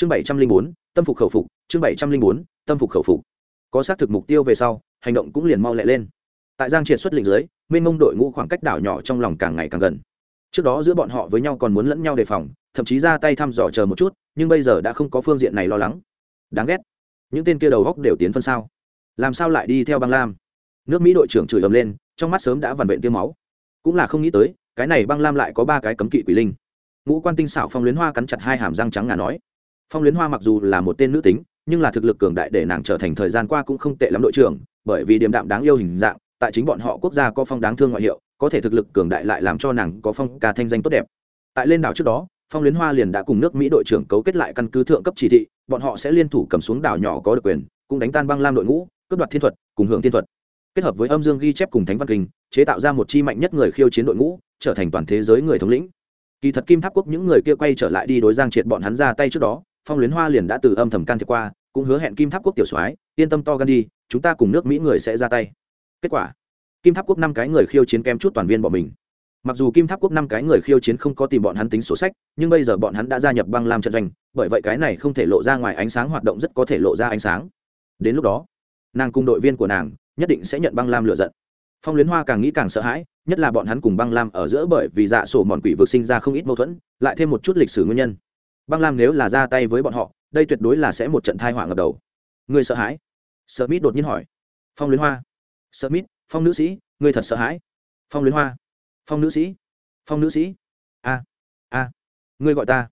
chương bảy trăm linh bốn, tâm phục khẩu phục, chương bảy trăm linh bốn, tâm phục khẩu phục. Có xác thực mục tiêu về sau, hành động cũng liền mau lẹ lên. Tại giang triệt xuất lĩnh dưới mênh mông đội ngũ khoảng cách đảo nhỏ trong lòng càng ngày càng gần. Trước đó giữa bọn họ với nhau còn muốn lẫn nhau đề phòng, thậm chí ra tay thăm dò chờ một chút, nhưng bây giờ đã không có phương diện này lo lắng. Đáng ghét. Những tên kia đầu góc đều tiến phân sao? Làm sao lại đi theo băng lam? Nước mỹ đội trưởng chửi ầm lên, trong mắt sớm đã vằn vện tiêu máu. Cũng là không nghĩ tới, cái này băng lam lại có ba cái cấm kỵ quỷ linh. Ngũ quan tinh xảo phong luyến hoa cắn chặt hai hàm răng trắng ngà nói phong luyến hoa mặc dù là một tên nữ tính, nhưng là thực lực cường đại để nàng trở thành thời gian qua cũng không tệ lắm đội trưởng, bởi vì điềm đạm đáng yêu hình dạng, tại chính bọn họ quốc gia có phong đáng thương ngoại hiệu, có thể thực lực cường đại lại làm cho nàng có phong ca thanh danh tốt đẹp. Tại lên đảo trước đó, phong luyến hoa liền đã cùng nước mỹ đội trưởng cấu kết lại căn cứ thượng cấp chỉ thị, bọn họ sẽ liên thủ cầm xuống đảo nhỏ có được quyền, cũng đánh tan băng lam đội ngũ, cướp đoạt thiên thuật, cùng hưởng thiên thuật. Kết hợp với âm dương ghi chép cùng thánh văn kinh, chế tạo ra một chi mạnh nhất người khiêu chiến đội ngũ, trở thành toàn thế giới người thống lĩnh. Kỳ thật kim tháp quốc những người kia quay trở lại đi đối giang triệt bọn hắn ra tay trước đó phong luyến hoa liền đã từ âm thầm can thiệp qua, cũng hứa hẹn kim tháp quốc tiểu soái, yên tâm to gan đi, chúng ta cùng nước mỹ người sẽ ra tay. Kết quả, kim tháp quốc năm cái người khiêu chiến kém chút toàn viên bọn mình. Mặc dù kim tháp quốc năm cái người khiêu chiến không có tìm bọn hắn tính sổ sách, nhưng bây giờ bọn hắn đã gia nhập băng lam trận doanh, bởi vậy cái này không thể lộ ra ngoài ánh sáng hoạt động rất có thể lộ ra ánh sáng. Đến lúc đó, nàng cùng đội viên của nàng nhất định sẽ nhận băng lam lựa giận. Phong luyến hoa càng nghĩ càng sợ hãi, nhất là bọn hắn cùng băng lam ở giữa bởi vì dạ sổ mòn quỷ vực sinh ra không ít mâu thuẫn, lại thêm một chút lịch sử nguyên nhân băng lam nếu là ra tay với bọn họ, đây tuyệt đối là sẽ một trận thai họa ngập đầu. Người sợ hãi? Sợ mít đột nhiên hỏi. Phong luyến hoa. Sợ mít phong nữ sĩ người thật sợ hãi? Phong luyến hoa. Phong nữ sĩ. Phong nữ sĩ. A a, ngươi gọi ta.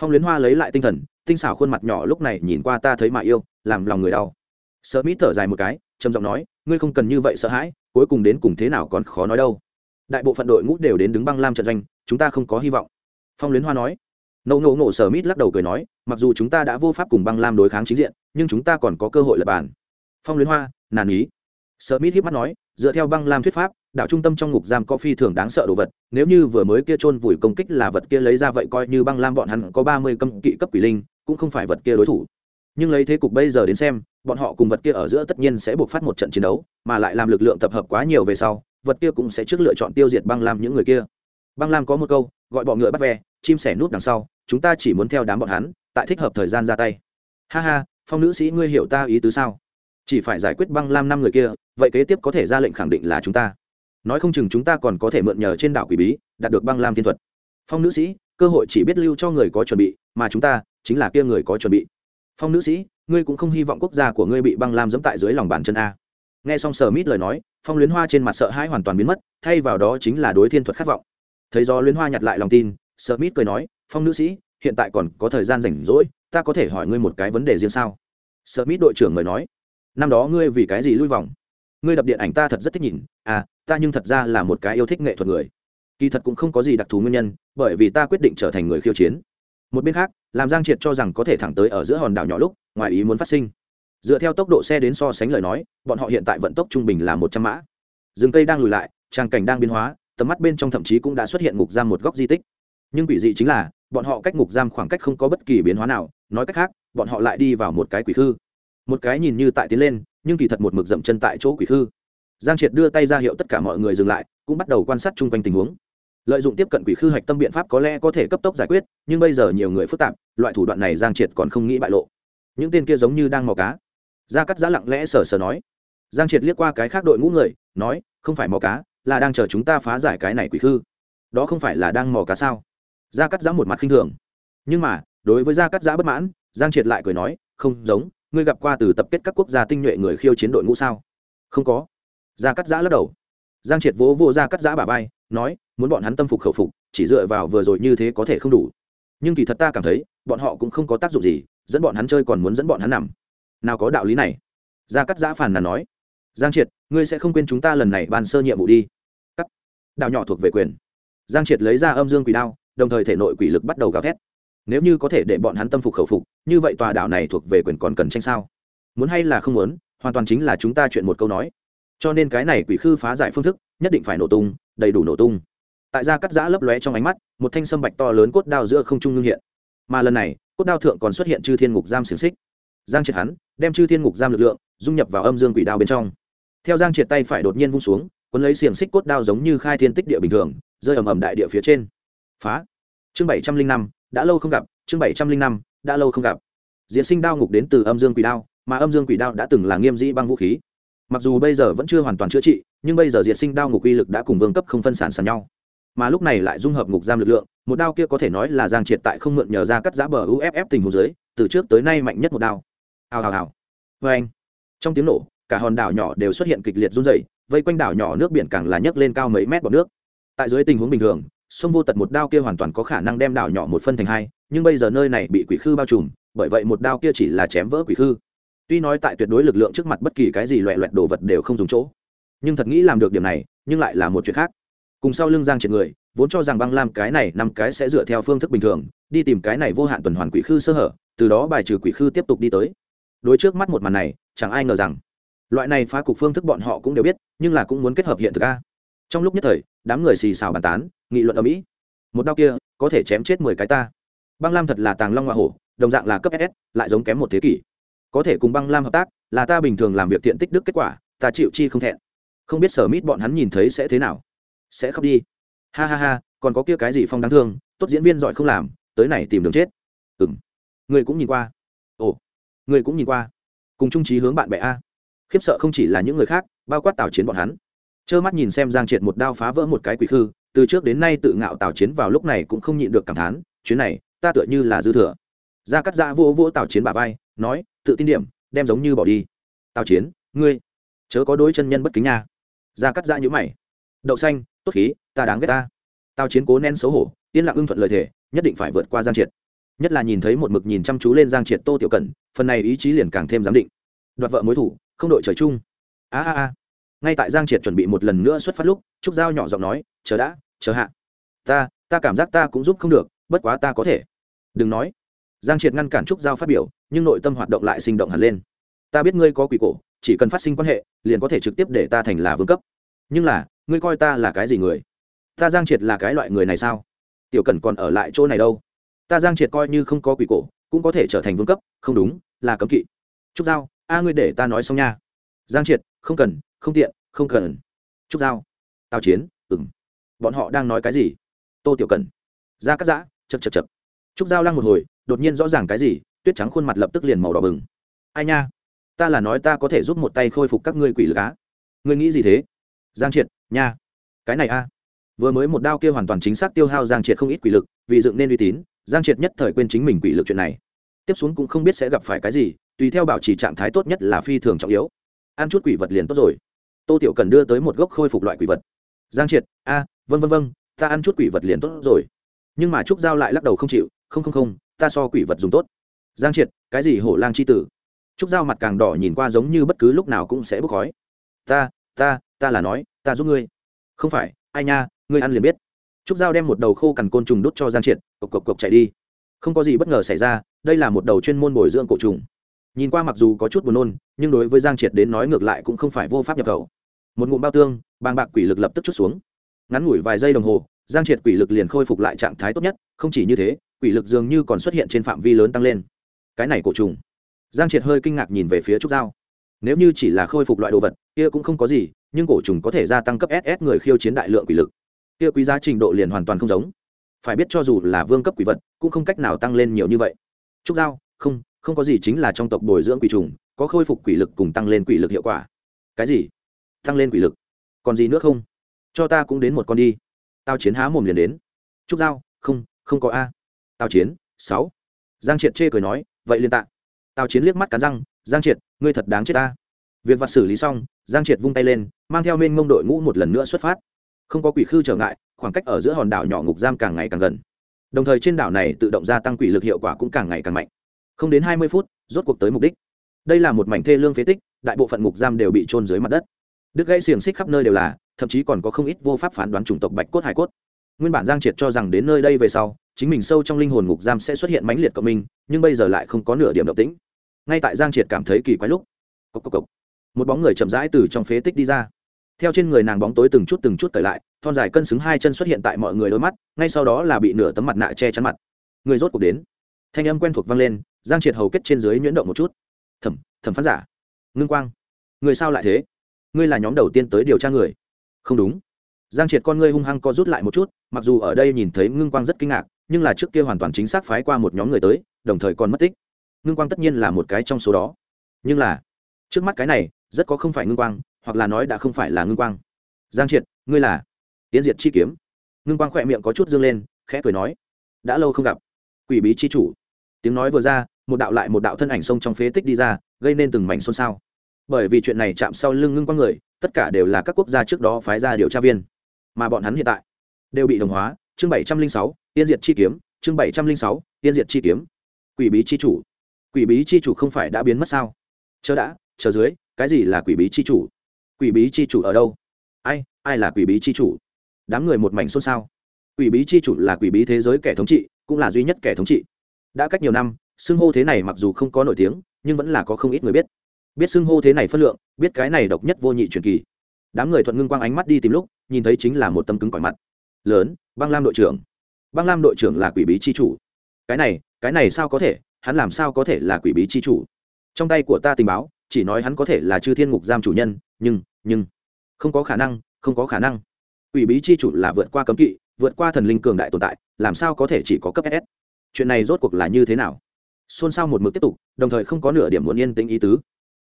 Phong luyến hoa lấy lại tinh thần, tinh xảo khuôn mặt nhỏ lúc này nhìn qua ta thấy mà yêu, làm lòng người đau. Sợ mít thở dài một cái, trầm giọng nói, ngươi không cần như vậy sợ hãi, cuối cùng đến cùng thế nào còn khó nói đâu. Đại bộ phận đội ngũ đều đến đứng băng lam trận doanh, chúng ta không có hy vọng. Phong luyến hoa nói nậu ngộ ngộ sở mít lắc đầu cười nói, mặc dù chúng ta đã vô pháp cùng băng lam đối kháng chính diện, nhưng chúng ta còn có cơ hội lập bàn. Phong luyến hoa nàn ý. Sở mít hiếp mắt nói, dựa theo băng lam thuyết pháp đạo trung tâm trong ngục giam có phi thường đáng sợ đồ vật, nếu như vừa mới kia chôn vùi công kích là vật kia lấy ra vậy coi như băng lam bọn hắn có ba mươi cấm kỵ cấp quỷ linh, cũng không phải vật kia đối thủ. Nhưng lấy thế cục bây giờ đến xem, bọn họ cùng vật kia ở giữa tất nhiên sẽ buộc phát một trận chiến đấu, mà lại làm lực lượng tập hợp quá nhiều về sau, vật kia cũng sẽ trước lựa chọn tiêu diệt băng lam những người kia. Băng lam có một câu, gọi bọ ngựa bắt ve, chim sẻ nút đằng sau chúng ta chỉ muốn theo đám bọn hắn, tại thích hợp thời gian ra tay. Ha ha, phong nữ sĩ ngươi hiểu ta ý tứ sao? Chỉ phải giải quyết băng lam năm người kia, vậy kế tiếp có thể ra lệnh khẳng định là chúng ta. Nói không chừng chúng ta còn có thể mượn nhờ trên đảo quỷ bí, đạt được băng lam thiên thuật. Phong nữ sĩ, cơ hội chỉ biết lưu cho người có chuẩn bị, mà chúng ta chính là kia người có chuẩn bị. Phong nữ sĩ, ngươi cũng không hy vọng quốc gia của ngươi bị băng lam dẫm tại dưới lòng bàn chân a. Nghe xong sờ mít lời nói, phong luyến hoa trên mặt sợ hãi hoàn toàn biến mất, thay vào đó chính là đối thiên thuật khát vọng. Thấy do luyến hoa nhặt lại lòng tin sờ mít cười nói phong nữ sĩ, hiện tại còn có thời gian rảnh rỗi, ta có thể hỏi ngươi một cái vấn đề riêng sao? Sợ mít đội trưởng mời nói. Năm đó ngươi vì cái gì lui vòng? Ngươi đập điện ảnh ta thật rất thích nhìn. À ta nhưng thật ra là một cái yêu thích nghệ thuật người. Kỳ thật cũng không có gì đặc thù nguyên nhân, bởi vì ta quyết định trở thành người khiêu chiến. Một bên khác, làm giang triệt cho rằng có thể thẳng tới ở giữa hòn đảo nhỏ lúc, ngoài ý muốn phát sinh. Dựa theo tốc độ xe đến so sánh lời nói, bọn họ hiện tại vận tốc trung bình là một trăm mã. Rừng cây đang lùi lại trang cảnh đang biến hóa, tầm mắt bên trong thậm chí cũng đã xuất hiện ngục giam một góc di tích nhưng quỷ dị chính là, bọn họ cách ngục giam khoảng cách không có bất kỳ biến hóa nào, nói cách khác, bọn họ lại đi vào một cái quỷ khư. Một cái nhìn như tại tiến lên, nhưng kỳ thật một mực dậm chân tại chỗ quỷ khư. Giang triệt đưa tay ra hiệu tất cả mọi người dừng lại, cũng bắt đầu quan sát chung quanh tình huống. Lợi dụng tiếp cận quỷ khư hạch tâm biện pháp có lẽ có thể cấp tốc giải quyết, nhưng bây giờ nhiều người phức tạp, loại thủ đoạn này giang triệt còn không nghĩ bại lộ. Những tên kia giống như đang mò cá. Gia cắt giã lặng lẽ sờ sờ nói. Giang triệt liếc qua cái khác đội ngũ người, nói, không phải mò cá, là đang chờ chúng ta phá giải cái này quỷ khư. Đó không phải là đang mò cá sao? Gia cắt giã một mặt khinh thường. Nhưng mà, đối với gia cắt giã bất mãn, giang triệt lại cười nói, không giống, ngươi gặp qua từ tập kết các quốc gia tinh nhuệ người khiêu chiến đội ngũ sao? Không có. Gia cắt giã lắc đầu. Giang triệt vỗ vô gia cắt giã bà vai, nói, muốn bọn hắn tâm phục khẩu phục, chỉ dựa vào vừa rồi như thế có thể không đủ. Nhưng kỳ thật ta cảm thấy, bọn họ cũng không có tác dụng gì, dẫn bọn hắn chơi còn muốn dẫn bọn hắn nằm. Nào có đạo lý này. Gia cắt giã phản là nói. Giang triệt, ngươi sẽ không quên chúng ta lần này bàn sơ nhiệm vụ đi. Cắt. Đạo nhỏ thuộc về quyền. Giang triệt lấy ra âm dương quỷ đao đồng thời thể nội quỷ lực bắt đầu gào thét. Nếu như có thể để bọn hắn tâm phục khẩu phục, như vậy tòa đảo này thuộc về quyền còn cần tranh sao? Muốn hay là không muốn, hoàn toàn chính là chúng ta chuyện một câu nói. Cho nên cái này quỷ khư phá giải phương thức, nhất định phải nổ tung, đầy đủ nổ tung. Tại ra cắt giã lấp lóe trong ánh mắt, một thanh sâm bạch to lớn cốt đao giữa không trung ngưng hiện. Mà lần này, cốt đao thượng còn xuất hiện chư thiên ngục giam xiềng xích. Giang triệt hắn, đem chư thiên ngục giam lực lượng, dung nhập vào âm dương quỷ đao bên trong. Theo giang triệt tay phải đột nhiên vung xuống quấn lấy xiềng xích cốt đao giống như khai thiên tích địa bình thường, rơi ầm ầm đại địa phía trên phá. Chương bảy trăm linh năm, đã lâu không gặp, chương bảy trăm linh năm, đã lâu không gặp. Diễn sinh đao ngục đến từ âm dương quỷ đao, mà âm dương quỷ đao đã từng là nghiêm dĩ băng vũ khí. Mặc dù bây giờ vẫn chưa hoàn toàn chữa trị, nhưng bây giờ diệt sinh đao ngục uy lực đã cùng vương cấp không phân sản sàn nhau. Mà lúc này lại dung hợp ngục giam lực lượng, một đao kia có thể nói là giang triệt tại không mượn nhờ ra cắt giã bờ uff tình hồ dưới, từ trước tới nay mạnh nhất một đao. Hào hào hào. Vê anh, trong tiếng nổ, cả hòn đảo nhỏ đều xuất hiện kịch liệt run dày vây quanh đảo nhỏ nước biển càng là nhấc lên cao mấy mét bọc nước. Tại dưới tình huống bình thường sông vô tật một đao kia hoàn toàn có khả năng đem đảo nhỏ một phân thành hai, nhưng bây giờ nơi này bị quỷ khư bao trùm, bởi vậy một đao kia chỉ là chém vỡ quỷ khư. Tuy nói tại tuyệt đối lực lượng trước mặt bất kỳ cái gì loẹ loẹt đồ vật đều không dùng chỗ, nhưng thật nghĩ làm được điểm này, nhưng lại là một chuyện khác. Cùng sau lưng giang triệt người, vốn cho rằng băng lam cái này năm cái sẽ dựa theo phương thức bình thường, đi tìm cái này vô hạn tuần hoàn quỷ khư sơ hở, từ đó bài trừ quỷ khư tiếp tục đi tới. Đối trước mắt một màn này, chẳng ai ngờ rằng, loại này phá cục phương thức bọn họ cũng đều biết, nhưng là cũng muốn kết hợp hiện thực a. Trong lúc nhất thời, đám người xì xào bàn tán nghị luận ở mỹ một đau kia có thể chém chết mười cái ta băng lam thật là tàng long hoa hổ đồng dạng là cấp ss lại giống kém một thế kỷ. có thể cùng băng lam hợp tác là ta bình thường làm việc thiện tích đức kết quả, ta chịu chi không thẹn. không biết sở mít bọn hắn nhìn thấy sẽ thế nào. sẽ khóc đi. ha ha ha, còn có kia cái gì phong đáng thương, tốt diễn viên giỏi không làm, tới này tìm đường chết. ừ m người cũng nhìn qua. ồ, người cũng nhìn qua. cùng trung trí hướng bạn bè a. khiếp sợ không chỉ là những người khác, bao quát tào chiến bọn hắn. trơ mắt nhìn xem giang triệt một đao phá vỡ một cái quỷ khư từ trước đến nay tự ngạo tào chiến vào lúc này cũng không nhịn được cảm thán, chuyến này, ta tựa như là dư thừa. Gia cắt giã vô vô tào chiến bà vai, nói, tự tin điểm, đem giống như bỏ đi. Tào chiến, ngươi, chớ có đối chân nhân bất kính nha. Gia cắt giã nhữ mày. Đậu xanh, tốt khí, ta đáng ghét ta. Tào chiến cố nén xấu hổ, yên lặng ưng thuận lời thề, nhất định phải vượt qua giang triệt. Nhất là nhìn thấy một mực nhìn chăm chú lên giang triệt tô tiểu cẩn, phần này ý chí liền càng thêm giám định. Đoạt vợ mối thủ, không đội trời chung. A a a. Ngay tại giang triệt chuẩn bị một lần nữa xuất phát lúc, trúc giao nhỏ giọng nói, chờ đã chờ hạ. Ta ta cảm giác ta cũng giúp không được, bất quá ta có thể. Đừng nói. Giang triệt ngăn cản trúc giao phát biểu, nhưng nội tâm hoạt động lại sinh động hẳn lên. Ta biết ngươi có quỷ cổ, chỉ cần phát sinh quan hệ, liền có thể trực tiếp để ta thành là vương cấp. Nhưng là, ngươi coi ta là cái gì người? Ta giang triệt là cái loại người này sao? Tiểu cần còn ở lại chỗ này đâu? Ta giang triệt coi như không có quỷ cổ, cũng có thể trở thành vương cấp, không đúng, là cấm kỵ. Trúc giao, a ngươi để ta nói xong nha. Giang triệt, không cần, không tiện, không cần. Trúc giao, tào chiến ừng bọn họ đang nói cái gì? Tô tiểu cần ra cắt giã, chật chật chật. Trúc giao lăng một hồi, đột nhiên rõ ràng cái gì, tuyết trắng khuôn mặt lập tức liền màu đỏ bừng. Ai nha? Ta là nói ta có thể giúp một tay khôi phục các ngươi quỷ lực á. Ngươi nghĩ gì thế? Giang triệt, nha. Cái này a. Vừa mới một đao kia hoàn toàn chính xác tiêu hao giang triệt không ít quỷ lực, vì dựng nên uy tín, giang triệt nhất thời quên chính mình quỷ lực chuyện này. Tiếp xuống cũng không biết sẽ gặp phải cái gì, tùy theo bảo trì trạng thái tốt nhất là phi thường trọng yếu. Ăn chút quỷ vật liền tốt rồi. Tô tiểu cần đưa tới một gốc khôi phục loại quỷ vật. Giang triệt, a vân vân vân ta ăn chút quỷ vật liền tốt rồi. Nhưng mà trúc giao lại lắc đầu không chịu, không không không, ta so quỷ vật dùng tốt. Giang triệt, cái gì hổ lang c h i tử? Trúc giao mặt càng đỏ nhìn qua giống như bất cứ lúc nào cũng sẽ bốc khói. Ta ta ta là nói, ta giúp ngươi. Không phải, ai nha, ngươi ăn liền biết. Trúc giao đem một đầu khô cằn côn trùng đốt cho giang triệt, cộc cộc cộc chạy đi. Không có gì bất ngờ xảy ra, đây là một đầu chuyên môn bồi dưỡng cổ trùng. Nhìn qua mặc dù có chút buồn nôn, nhưng đối với giang triệt đến nói ngược lại cũng không phải vô pháp nhập khẩu. Một ngụm bao tương, bàng bạc quỷ lực lập tức chút xuống ngắn ngủi vài giây đồng hồ, giang triệt quỷ lực liền khôi phục lại trạng thái tốt nhất, không chỉ như thế, quỷ lực dường như còn xuất hiện trên phạm vi lớn tăng lên. Cái này cổ trùng. Giang triệt hơi kinh ngạc nhìn về phía trúc giao. Nếu như chỉ là khôi phục loại đồ vật, kia cũng không có gì, nhưng cổ trùng có thể gia tăng cấp ss người khiêu chiến đại lượng quỷ lực. Kia quý giá trình độ liền hoàn toàn không giống. Phải biết cho dù là vương cấp quỷ vật, cũng không cách nào tăng lên nhiều như vậy. Trúc giao, không không có gì chính là trong tộc bồi dưỡng quỷ trùng, có khôi phục quỷ lực cùng tăng lên quỷ lực hiệu quả. Cái gì? Tăng lên quỷ lực. Còn gì nữa không? Cho ta cũng đến một con đi. Tao chiến há mồm liền đến. Trúc giao, không không có a. Tao chiến, sáu. Giang triệt chê cười nói, vậy liên tạ. Tao chiến liếc mắt cắn răng, giang triệt, ngươi thật đáng chết ta việc vặt xử lý xong, giang triệt vung tay lên, mang theo mênh mông đội ngũ một lần nữa xuất phát. Không có quỷ khư trở ngại, khoảng cách ở giữa hòn đảo nhỏ ngục giam càng ngày càng gần. Đồng thời trên đảo này tự động gia tăng quỷ lực hiệu quả cũng càng ngày càng mạnh. Không đến hai mươi phút, rốt cuộc tới mục đích. Đây là một mảnh thê lương phế tích, đại bộ phận ngục giam đều bị trôn dưới mặt đất. Đứt gãy xiềng xích khắp nơi đều là thậm chí còn có không ít vô pháp phán đoán chủng tộc bạch cốt hải cốt. Nguyên bản giang triệt cho rằng đến nơi đây về sau, chính mình sâu trong linh hồn ngục giam sẽ xuất hiện mãnh liệt cộng minh, nhưng bây giờ lại không có nửa điểm động tĩnh. Ngay tại giang triệt cảm thấy kỳ quái lúc cốc cốc cốc. một bóng người chậm rãi từ trong phế tích đi ra. Theo trên người nàng bóng tối từng chút từng chút cởi lại, thon dài cân xứng hai chân xuất hiện tại mọi người đôi mắt, ngay sau đó là bị nửa tấm mặt nạ che chắn mặt. Người rốt cuộc đến. Thanh âm quen thuộc vang lên, giang triệt hầu kết trên dưới nhuyễn động một chút. Thẩm thẩm phán giả. Ngưng quang. Người sao lại thế? Ngươi là nhóm đầu tiên tới điều tra người không đúng. Giang triệt con ngươi hung hăng co rút lại một chút, mặc dù ở đây nhìn thấy ngưng quang rất kinh ngạc, nhưng là trước kia hoàn toàn chính xác phái qua một nhóm người tới, đồng thời còn mất tích. Ngưng quang tất nhiên là một cái trong số đó. Nhưng là, trước mắt cái này, rất có không phải ngưng quang, hoặc là nói đã không phải là ngưng quang. Giang triệt, ngươi là tiến diệt chi kiếm. Ngưng quang khỏe miệng có chút dương lên, khẽ cười nói, đã lâu không gặp. Quỷ bí chi chủ. Tiếng nói vừa ra, một đạo lại một đạo thân ảnh xông trong phế tích đi ra, gây nên từng mảnh xôn xao bởi vì chuyện này chạm sau lưng ngưng qua người, tất cả đều là các quốc gia trước đó phái ra điều tra viên. Mà bọn hắn hiện tại đều bị đồng hóa. Chương bảy trăm linh sáu tiên diệt chi kiếm. Chương bảy trăm linh sáu tiên diệt chi kiếm. Quỷ bí chi chủ. Quỷ bí chi chủ không phải đã biến mất sao? Chờ đã chờ dưới, cái gì là quỷ bí chi chủ? Quỷ bí chi chủ ở đâu? Ai ai là quỷ bí chi chủ? Đám người một mảnh xôn xao. Quỷ bí chi chủ là quỷ bí thế giới kẻ thống trị, cũng là duy nhất kẻ thống trị. Đã cách nhiều năm, xưng hô thế này mặc dù không có nổi tiếng, nhưng vẫn là có không ít người biết biết xưng hô thế này phân lượng, biết cái này độc nhất vô nhị truyền kỳ. Đám người thuận ngưng quang ánh mắt đi tìm lúc, nhìn thấy chính là một tâm cứng cỏi mặt. Lớn, băng lam đội trưởng. Băng lam đội trưởng là quỷ bí chi chủ. Cái này cái này sao có thể, hắn làm sao có thể là quỷ bí chi chủ? Trong tay của ta tình báo, chỉ nói hắn có thể là chư thiên ngục giam chủ nhân, nhưng nhưng, không có khả năng, không có khả năng. Quỷ bí chi chủ là vượt qua cấm kỵ, vượt qua thần linh cường đại tồn tại, làm sao có thể chỉ có cấp ss chuyện này rốt cuộc là như thế nào? Xôn xao một mực tiếp tục, đồng thời không có nửa điểm muốn yên tĩnh ý tứ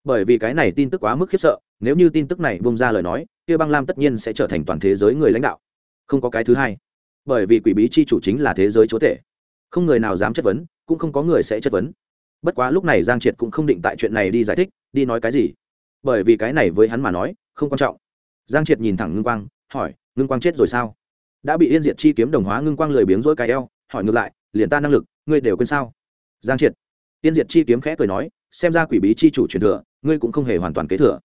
bởi vì cái này tin tức quá mức khiếp sợ, nếu như tin tức này bông ra lời nói, kia băng lam tất nhiên sẽ trở thành toàn thế giới người lãnh đạo. Không có cái thứ hai. Bởi vì quỷ bí chi chủ chính là thế giới chúa tể. Không người nào dám chất vấn, cũng không có người sẽ chất vấn. Bất quá lúc này giang triệt cũng không định tại chuyện này đi giải thích, đi nói cái gì. Bởi vì cái này với hắn mà nói, không quan trọng. Giang triệt nhìn thẳng ngưng quang, hỏi, ngưng quang chết rồi sao? Đã bị yên diệt chi kiếm đồng hóa. Ngưng quang lười biếng rỗi cái eo, hỏi ngược lại, liền ta năng lực, ngươi đều quên sao? Giang triệt, yên diệt chi kiếm khẽ cười nói xem ra quỷ bí chi chủ truyền thừa, ngươi cũng không hề hoàn toàn kế thừa.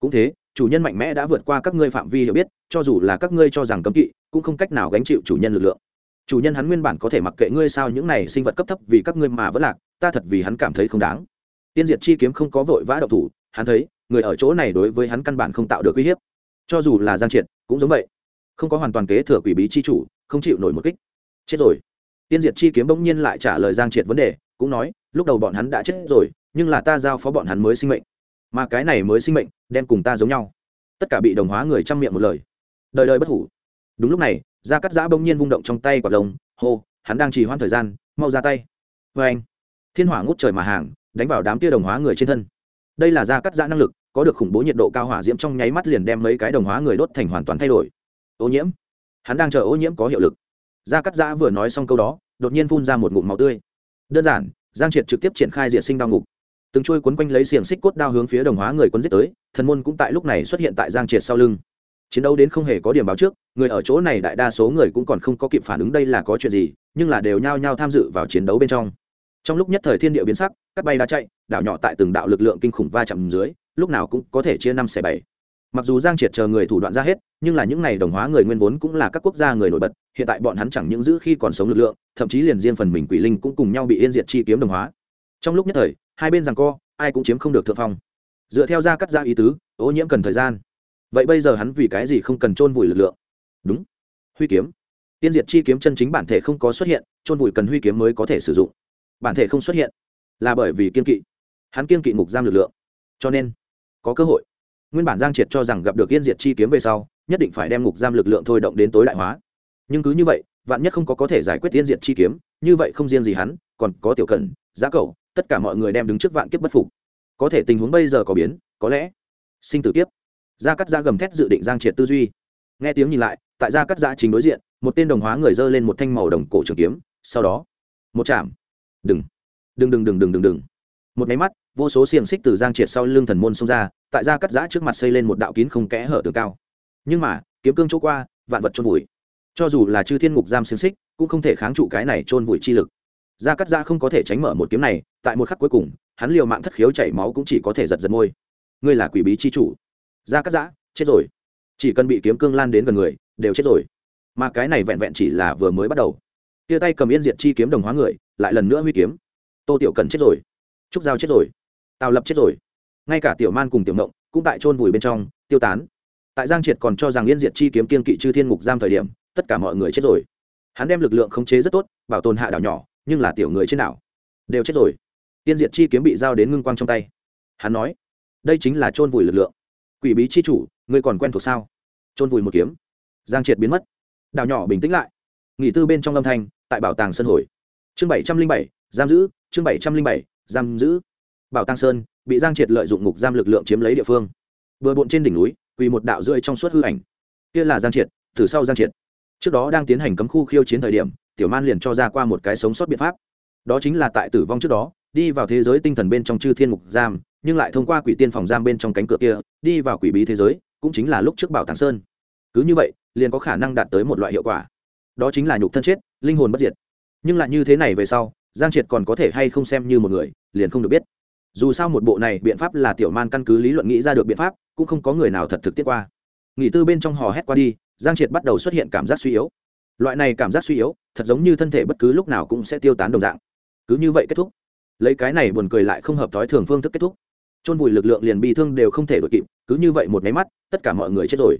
Cũng thế, chủ nhân mạnh mẽ đã vượt qua các ngươi phạm vi hiểu biết, cho dù là các ngươi cho rằng cấm kỵ, cũng không cách nào gánh chịu chủ nhân lực lượng. Chủ nhân hắn nguyên bản có thể mặc kệ ngươi sao những này sinh vật cấp thấp vì các ngươi mà vẫn lạc, ta thật vì hắn cảm thấy không đáng. Tiên diệt chi kiếm không có vội vã động thủ, hắn thấy, người ở chỗ này đối với hắn căn bản không tạo được uy hiếp. Cho dù là giang triệt, cũng giống vậy. Không có hoàn toàn kế thừa quỷ bí chi chủ, không chịu nổi một kích. Chết rồi. Tiên diệt chi kiếm bỗng nhiên lại trả lời giang triệt vấn đề, cũng nói, lúc đầu bọn hắn đã chết rồi nhưng là ta giao phó bọn hắn mới sinh mệnh. Mà cái này mới sinh mệnh, đem cùng ta giống nhau. Tất cả bị đồng hóa người chăm miệng một lời. Đời đời bất hủ. Đúng lúc này, gia cắt giã bỗng nhiên vung động trong tay quả lồng hô, hắn đang trì hoãn thời gian, mau ra tay. Vê anh, thiên hỏa ngút trời mà hàng, đánh vào đám tia đồng hóa người trên thân. Đây là gia cắt giã năng lực, có được khủng bố nhiệt độ cao hỏa diễm trong nháy mắt liền đem mấy cái đồng hóa người đốt thành hoàn toàn thay đổi. Ô nhiễm. Hắn đang chờ ô nhiễm có hiệu lực. Gia cắt giã vừa nói xong câu đó, đột nhiên phun ra một ngụm máu tươi. Đơn giản, giang triệt trực tiếp triển khai diệt sinh đao ngục từng trôi quấn quanh lấy xiềng xích cốt đao hướng phía đồng hóa người quân giết tới, thần môn cũng tại lúc này xuất hiện tại giang triệt sau lưng. Chiến đấu đến không hề có điểm báo trước, người ở chỗ này đại đa số người cũng còn không có kịp phản ứng đây là có chuyện gì, nhưng là đều nhao nhao tham dự vào chiến đấu bên trong. Trong lúc nhất thời thiên địa biến sắc cắt bay đã chạy, đảo nhỏ tại từng đạo lực lượng kinh khủng va chạm dưới, lúc nào cũng có thể chia năm xẻ bảy. Mặc dù giang triệt chờ người thủ đoạn ra hết, nhưng là những n à y đồng hóa người nguyên vốn cũng là các quốc gia người nổi bật, hiện tại bọn hắn chẳng những giữ khi còn sống lực lượng, thậm chí liền riêng phần mình quỷ linh cũng cùng nhau bị yên diệt chi kiếm đồng hóa trong lúc nhất thời, hai bên rằng co, ai cũng chiếm không được thượng phong. Dựa theo ra cắt ra ý tứ, ô nhiễm cần thời gian. Vậy bây giờ hắn vì cái gì không cần chôn vùi lực lượng? Đúng. Huy kiếm. Tiên diệt chi kiếm chân chính bản thể không có xuất hiện, chôn vùi cần huy kiếm mới có thể sử dụng. Bản thể không xuất hiện, là bởi vì kiên kỵ. Hắn kiên kỵ ngục giam lực lượng. Cho nên, có cơ hội. Nguyên bản giang triệt cho rằng gặp được yên diệt chi kiếm về sau, nhất định phải đem ngục giam lực lượng thôi động đến tối đại hóa. Nhưng cứ như vậy, vạn nhất không có có thể giải quyết yên diệt chi kiếm, như vậy không riêng gì hắn, còn có tiểu cẩn, giá cầu tất cả mọi người đem đứng trước vạn kiếp bất phục. Có thể tình huống bây giờ có biến, có lẽ sinh tử kiếp. Gia cắt giã gầm thét dự định giang triệt tư duy. Nghe tiếng nhìn lại, tại gia cắt giã chính đối diện, một tên đồng hóa người dơ lên một thanh màu đồng cổ trường kiếm, sau đó, một chạm. Đừng. Đừng đừng đừng đừng đừng đừng. Một máy mắt, vô số xiềng xích từ giang triệt sau lưng thần môn xông ra, tại gia cắt giã trước mặt xây lên một đạo kín không kẽ hở tường cao. Nhưng mà, kiếm cương chỗ qua, vạn vật trôn vùi. Cho dù là chư thiên ngục giam xiềng xích, cũng không thể kháng trụ cái này trôn vùi chi lực gia cắt Gia không có thể tránh mở một kiếm này, tại một khắc cuối cùng, hắn liều mạng thất khiếu chảy máu cũng chỉ có thể giật giật môi. Ngươi là quỷ bí chi chủ. Gia cắt giã, chết rồi. Chỉ cần bị kiếm cương lan đến gần người, đều chết rồi. Mà cái này vẹn vẹn chỉ là vừa mới bắt đầu. Tia tay cầm yên diệt chi kiếm đồng hóa người, lại lần nữa huy kiếm. Tô tiểu cần chết rồi. Trúc giao chết rồi. Tào lập chết rồi. Ngay cả tiểu man cùng tiểu mộng cũng tại chôn vùi bên trong, tiêu tán. Tại giang triệt còn cho rằng yên diệt chi kiếm kiên kỵ chư thiên ngục giam thời điểm, tất cả mọi người chết rồi. Hắn đem lực lượng khống chế rất tốt, bảo tồn hạ đảo nhỏ nhưng là tiểu người trên đảo. Đều chết rồi. Tiên diệt chi kiếm bị giao đến ngưng quang trong tay. Hắn nói, đây chính là chôn vùi lực lượng. Quỷ bí chi chủ, ngươi còn quen thuộc sao? Chôn vùi một kiếm. Giang triệt biến mất. Đảo nhỏ bình tĩnh lại. Nghỉ tư bên trong âm thanh, tại bảo tàng sơn hồi. Chương bảy trăm linh bảy, giam giữ. Chương bảy trăm linh bảy, giam giữ. Bảo tàng sơn, bị giang triệt lợi dụng ngục giam lực lượng chiếm lấy địa phương. Vừa bộn trên đỉnh núi, quỳ một đạo rưỡi trong suốt hư ảnh. Kia là giang triệt, từ sau giang triệt. Trước đó đang tiến hành cấm khu khiêu chiến thời điểm tiểu man liền cho ra qua một cái sống sót biện pháp. Đó chính là tại tử vong trước đó, đi vào thế giới tinh thần bên trong chư thiên mục giam, nhưng lại thông qua quỷ tiên phòng giam bên trong cánh cửa kia, đi vào quỷ bí thế giới, cũng chính là lúc trước bảo tàng sơn. Cứ như vậy, liền có khả năng đạt tới một loại hiệu quả. Đó chính là nhục thân chết, linh hồn bất diệt. Nhưng lại như thế này về sau, giang triệt còn có thể hay không xem như một người, liền không được biết. Dù sao một bộ này biện pháp là tiểu man căn cứ lý luận nghĩ ra được biện pháp, cũng không có người nào thật thực tiết qua. Nghỉ tư bên trong hò hét qua đi, giang triệt bắt đầu xuất hiện cảm giác suy yếu. Loại này cảm giác suy yếu thật giống như thân thể bất cứ lúc nào cũng sẽ tiêu tán đồng dạng. Cứ như vậy kết thúc. Lấy cái này buồn cười lại không hợp thói thường phương thức kết thúc. Chôn vùi lực lượng liền bị thương đều không thể đội kịp, cứ như vậy một máy mắt, tất cả mọi người chết rồi.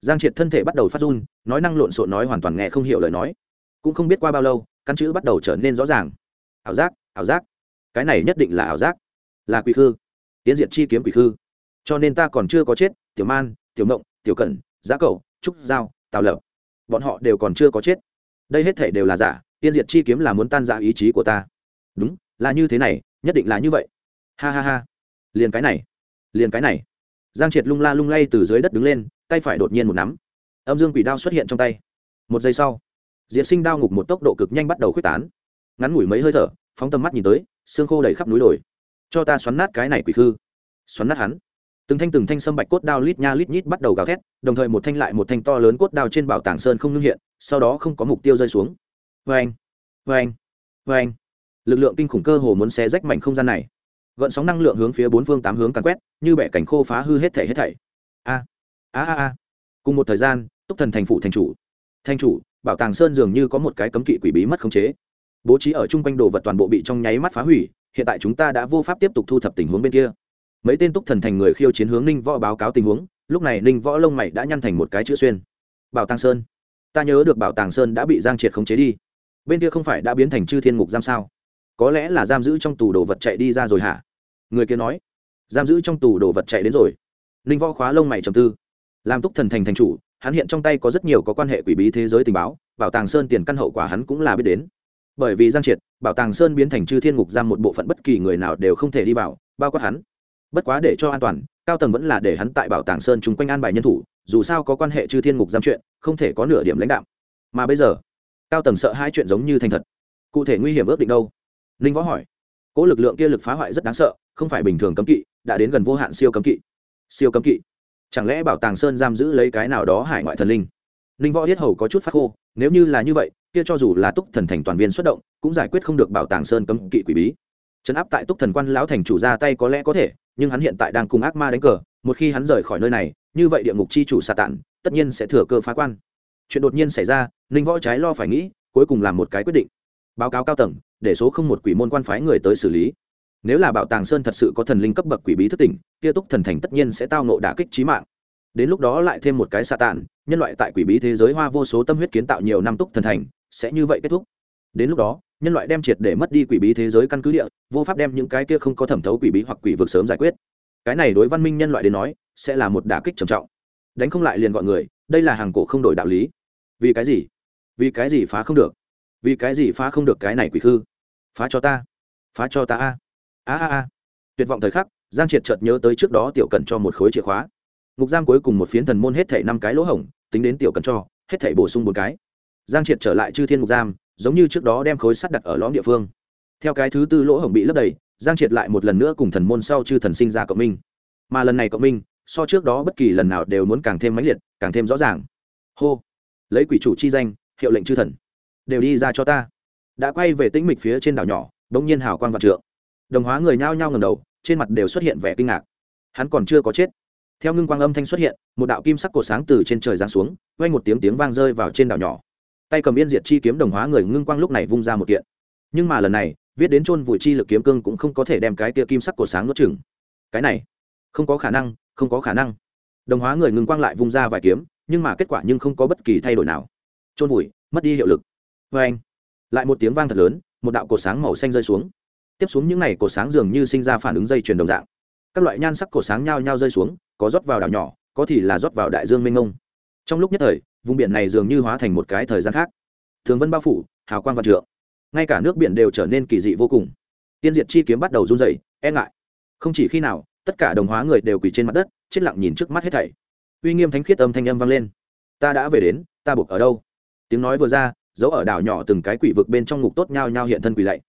Giang triệt thân thể bắt đầu phát run, nói năng lộn xộn nói hoàn toàn nghe không hiểu lời nói. Cũng không biết qua bao lâu, căn chữ bắt đầu trở nên rõ ràng. Ảo giác ảo giác. Cái này nhất định là ảo giác. Là quỷ khư. Tiến diệt chi kiếm quỷ khư. Cho nên ta còn chưa có chết, tiểu man, tiểu mộng tiểu cẩn giá cầu trúc giao, tào lập. Bọn họ đều còn chưa có chết đây hết thể đều là giả, tiên diệt chi kiếm là muốn tan ra ý chí của ta. Đúng, là như thế này, nhất định là như vậy. Ha ha ha. Liền cái này, liền cái này. Giang triệt lung la lung lay từ dưới đất đứng lên, tay phải đột nhiên một nắm. Âm dương quỷ đao xuất hiện trong tay. Một giây sau, diệt sinh đao ngục một tốc độ cực nhanh bắt đầu k h u ế c tán. Ngắn ngủi mấy hơi thở, phóng tầm mắt nhìn tới, xương khô đầy khắp núi đồi. Cho ta xoắn nát cái này quỷ khư. Xoắn nát hắn từng thanh từng thanh sâm bạch cốt đao lít nha lít nhít bắt đầu gào thét, đồng thời một thanh lại một thanh to lớn cốt đao trên bảo tàng sơn không ngưng hiện, sau đó không có mục tiêu rơi xuống. Vê anh vê anh vê anh lực lượng kinh khủng cơ hồ muốn xé rách mảnh không gian này. Gợn sóng năng lượng hướng phía bốn phương tám hướng càn quét, như bẻ cảnh khô phá hư hết thể hết thảy. A a a a. Cùng một thời gian, túc thần thành phụ thành chủ thành chủ, bảo tàng sơn dường như có một cái cấm kỵ quỷ bí mất khống chế. Bố trí ở chung quanh đồ vật toàn bộ bị trong nháy mắt phá hủy, hiện tại chúng ta đã vô pháp tiếp tục thu thập tình huống bên kia mấy tên túc thần thành người khiêu chiến hướng ninh võ báo cáo tình huống, lúc này ninh võ lông mày đã nhăn thành một cái chữ xuyên. Bảo tàng sơn. Ta nhớ được bảo tàng sơn đã bị giang triệt khống chế đi. Bên kia không phải đã biến thành chư thiên ngục giam sao? Có lẽ là giam giữ trong tù đồ vật chạy đi ra rồi hả? Người kia nói. Giam giữ trong tù đồ vật chạy đến rồi. Ninh võ khóa lông mày trầm tư. Làm túc thần thành thành chủ, hắn hiện trong tay có rất nhiều có quan hệ quỷ bí thế giới tình báo, bảo tàng sơn tiền căn hậu quả hắn cũng là biết đến. Bởi vì giang triệt, bảo tàng sơn biến thành chư thiên ngục giam một bộ phận bất kỳ người nào đều không thể đi vào, bao quát hắn bất quá để cho an toàn, cao tầng vẫn là để hắn tại bảo tàng sơn chung quanh an bài nhân thủ, dù sao có quan hệ chư thiên ngục giam chuyện, không thể có nửa điểm lãnh đạo mà bây giờ, cao tầng sợ hai chuyện giống như thành thật. Cụ thể nguy hiểm ước định đâu? Ninh võ hỏi. Cỗ lực lượng kia lực phá hoại rất đáng sợ, không phải bình thường cấm kỵ, đã đến gần vô hạn siêu cấm kỵ. Siêu cấm kỵ? Chẳng lẽ bảo tàng sơn giam giữ lấy cái nào đó hải ngoại thần linh? Ninh võ yết hầu có chút phát khô, nếu như là như vậy, kia cho dù là túc thần thành toàn viên xuất động, cũng giải quyết không được bảo tàng sơn cấm kỵ quỷ bí. Trấn áp tại túc thần quan lão thành chủ ra tay có lẽ có thể nhưng hắn hiện tại đang cùng ác ma đánh cờ, một khi hắn rời khỏi nơi này, như vậy địa ngục chi chủ xà tản, tất nhiên sẽ thừa cơ phá quan. Chuyện đột nhiên xảy ra, ninh võ trái lo phải nghĩ, cuối cùng làm một cái quyết định. Báo cáo cao tầng, để số không một quỷ môn quan phái người tới xử lý. Nếu là bảo tàng sơn thật sự có thần linh cấp bậc quỷ bí thất tỉnh, kia túc thần thành tất nhiên sẽ tao nộ đả kích trí mạng. Đến lúc đó lại thêm một cái xà tản, nhân loại tại quỷ bí thế giới hoa vô số tâm huyết kiến tạo nhiều năm túc thần thành, sẽ như vậy kết thúc đến lúc đó, nhân loại đem triệt để mất đi quỷ bí thế giới căn cứ địa, vô pháp đem những cái kia không có thẩm thấu quỷ bí hoặc quỷ vực sớm giải quyết. Cái này đối văn minh nhân loại đến nói, sẽ là một đả kích trầm trọng. Đánh không lại liền gọi người, đây là hàng cổ không đổi đạo lý. Vì cái gì? Vì cái gì phá không được? Vì cái gì phá không được cái này quỷ khư? Phá cho ta. Phá cho ta a. A a a. Tuyệt vọng thời khắc, giang triệt chợt nhớ tới trước đó tiểu cần cho một khối chìa khóa. Ngục giam cuối cùng một phiến thần môn hết thảy năm cái lỗ hổng, tính đến tiểu cần cho, hết thảy bổ sung một cái. Giang triệt trở lại chư thiên ngục giam giống như trước đó đem khối sắt đặt ở lõm địa phương. Theo cái thứ tư lỗ hổng bị lấp đầy, giang triệt lại một lần nữa cùng thần môn sau chư thần sinh ra cộng minh. Mà lần này cộng minh, so trước đó bất kỳ lần nào đều muốn càng thêm mãnh liệt, càng thêm rõ ràng. Hô! Lấy quỷ chủ chi danh, hiệu lệnh chư thần. Đều đi ra cho ta. Đã quay về tĩnh mịch phía trên đảo nhỏ, bỗng nhiên hào quang vạn trượng. Đồng hóa người nhao nhao ngầm đầu, trên mặt đều xuất hiện vẻ kinh ngạc. Hắn còn chưa có chết. Theo ngưng quang âm thanh xuất hiện, một đạo kim sắc cổ sáng từ trên trời giáng xuống, vang một tiếng tiếng vang rơi vào trên đảo nhỏ tay cầm yên diệt chi kiếm đồng hóa người ngưng quang lúc này vung ra một kiện. Nhưng mà lần này, viết đến chôn vùi chi lực kiếm cương cũng không có thể đem cái tia kim sắc cổ sáng nuốt chừng cái này, không có khả năng, không có khả năng. Đồng hóa người ngưng quang lại vung ra vài kiếm, nhưng mà kết quả nhưng không có bất kỳ thay đổi nào. Chôn vùi, mất đi hiệu lực. Vê anh, lại một tiếng vang thật lớn, một đạo cột sáng màu xanh rơi xuống. Tiếp xuống những n à y cột sáng dường như sinh ra phản ứng dây chuyền đồng dạng. Các loại nhan sắc cột sáng nhao nhao rơi xuống, có rót vào đảo nhỏ, có thì là rót vào đại dương mênh ngông trong lúc nhất thời vùng biển này dường như hóa thành một cái thời gian khác. Thường vân bao phủ, hào quang vạn trượng. Ngay cả nước biển đều trở nên kỳ dị vô cùng. Tiên diệt chi kiếm bắt đầu run rẩy e ngại. Không chỉ khi nào, tất cả đồng hóa người đều quỳ trên mặt đất, chết lặng nhìn trước mắt hết thảy. Uy nghiêm thánh khiết âm thanh âm vang lên. Ta đã về đến, ta buộc ở đâu? Tiếng nói vừa ra, dấu ở đảo nhỏ từng cái quỷ vực bên trong ngục tốt nhau nhau hiện thân quỷ lạy.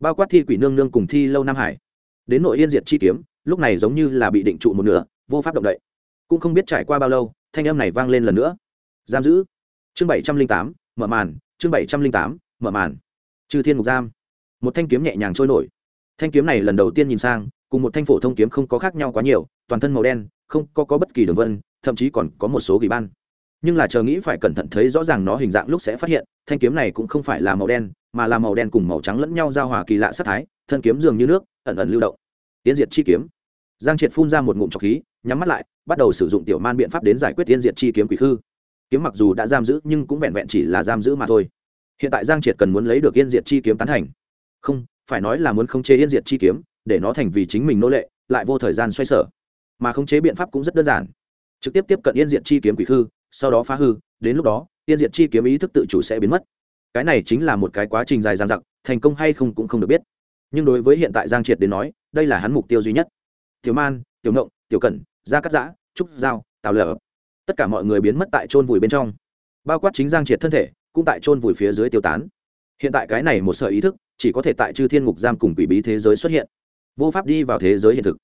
Bao quát thi quỷ nương nương cùng thi lâu nam hải. Đến nội yên diệt chi kiếm, lúc này giống như là bị định trụ một nửa, vô pháp động đậy. Cũng không biết trải qua bao lâu, thanh âm này vang lên lần nữa giam giữ. Chương bảy trăm linh tám mở màn. Chương bảy trăm linh tám mở màn. Trừ thiên ngục giam. Một thanh kiếm nhẹ nhàng trôi nổi. Thanh kiếm này lần đầu tiên nhìn sang cùng một thanh phổ thông kiếm không có khác nhau quá nhiều toàn thân màu đen không có, có bất kỳ đường vân thậm chí còn có một số gỉ ban. Nhưng là chờ nghĩ phải cẩn thận thấy rõ ràng nó hình dạng lúc sẽ phát hiện thanh kiếm này cũng không phải là màu đen mà là màu đen cùng màu trắng lẫn nhau giao hòa kỳ lạ sát thái thân kiếm dường như nước ẩn ẩn lưu động. Tiến diệt chi kiếm. Giang triệt phun ra một ngụm trọc khí nhắm mắt lại bắt đầu sử dụng tiểu man biện pháp đến giải quyết tiên diệt chi kiếm quỷ khư kiếm mặc dù đã giam giữ nhưng cũng vẹn vẹn chỉ là giam giữ mà thôi. Hiện tại giang triệt cần muốn lấy được yên diệt chi kiếm tán thành. Không, phải nói là muốn khống chế yên diệt chi kiếm, để nó thành vì chính mình nô lệ, lại vô thời gian xoay sở. Mà khống chế biện pháp cũng rất đơn giản. Trực tiếp tiếp cận yên diệt chi kiếm quỷ hư sau đó phá hư, đến lúc đó, yên diệt chi kiếm ý thức tự chủ sẽ biến mất. Cái này chính là một cái quá trình dài dằng dặc, thành công hay không cũng không được biết. Nhưng đối với hiện tại giang triệt đến nói, đây là hắn mục tiêu duy nhất. Tiểu man, tiểu ngộng, tiểu cẩn, gia cắt giã, trúc dao tào lở tất cả mọi người biến mất tại chôn vùi bên trong. Bao quát chính giang triệt thân thể, cũng tại chôn vùi phía dưới tiêu tán. Hiện tại cái này một sợi ý thức, chỉ có thể tại chư thiên ngục giam cùng quỷ bí thế giới xuất hiện. Vô pháp đi vào thế giới hiện thực.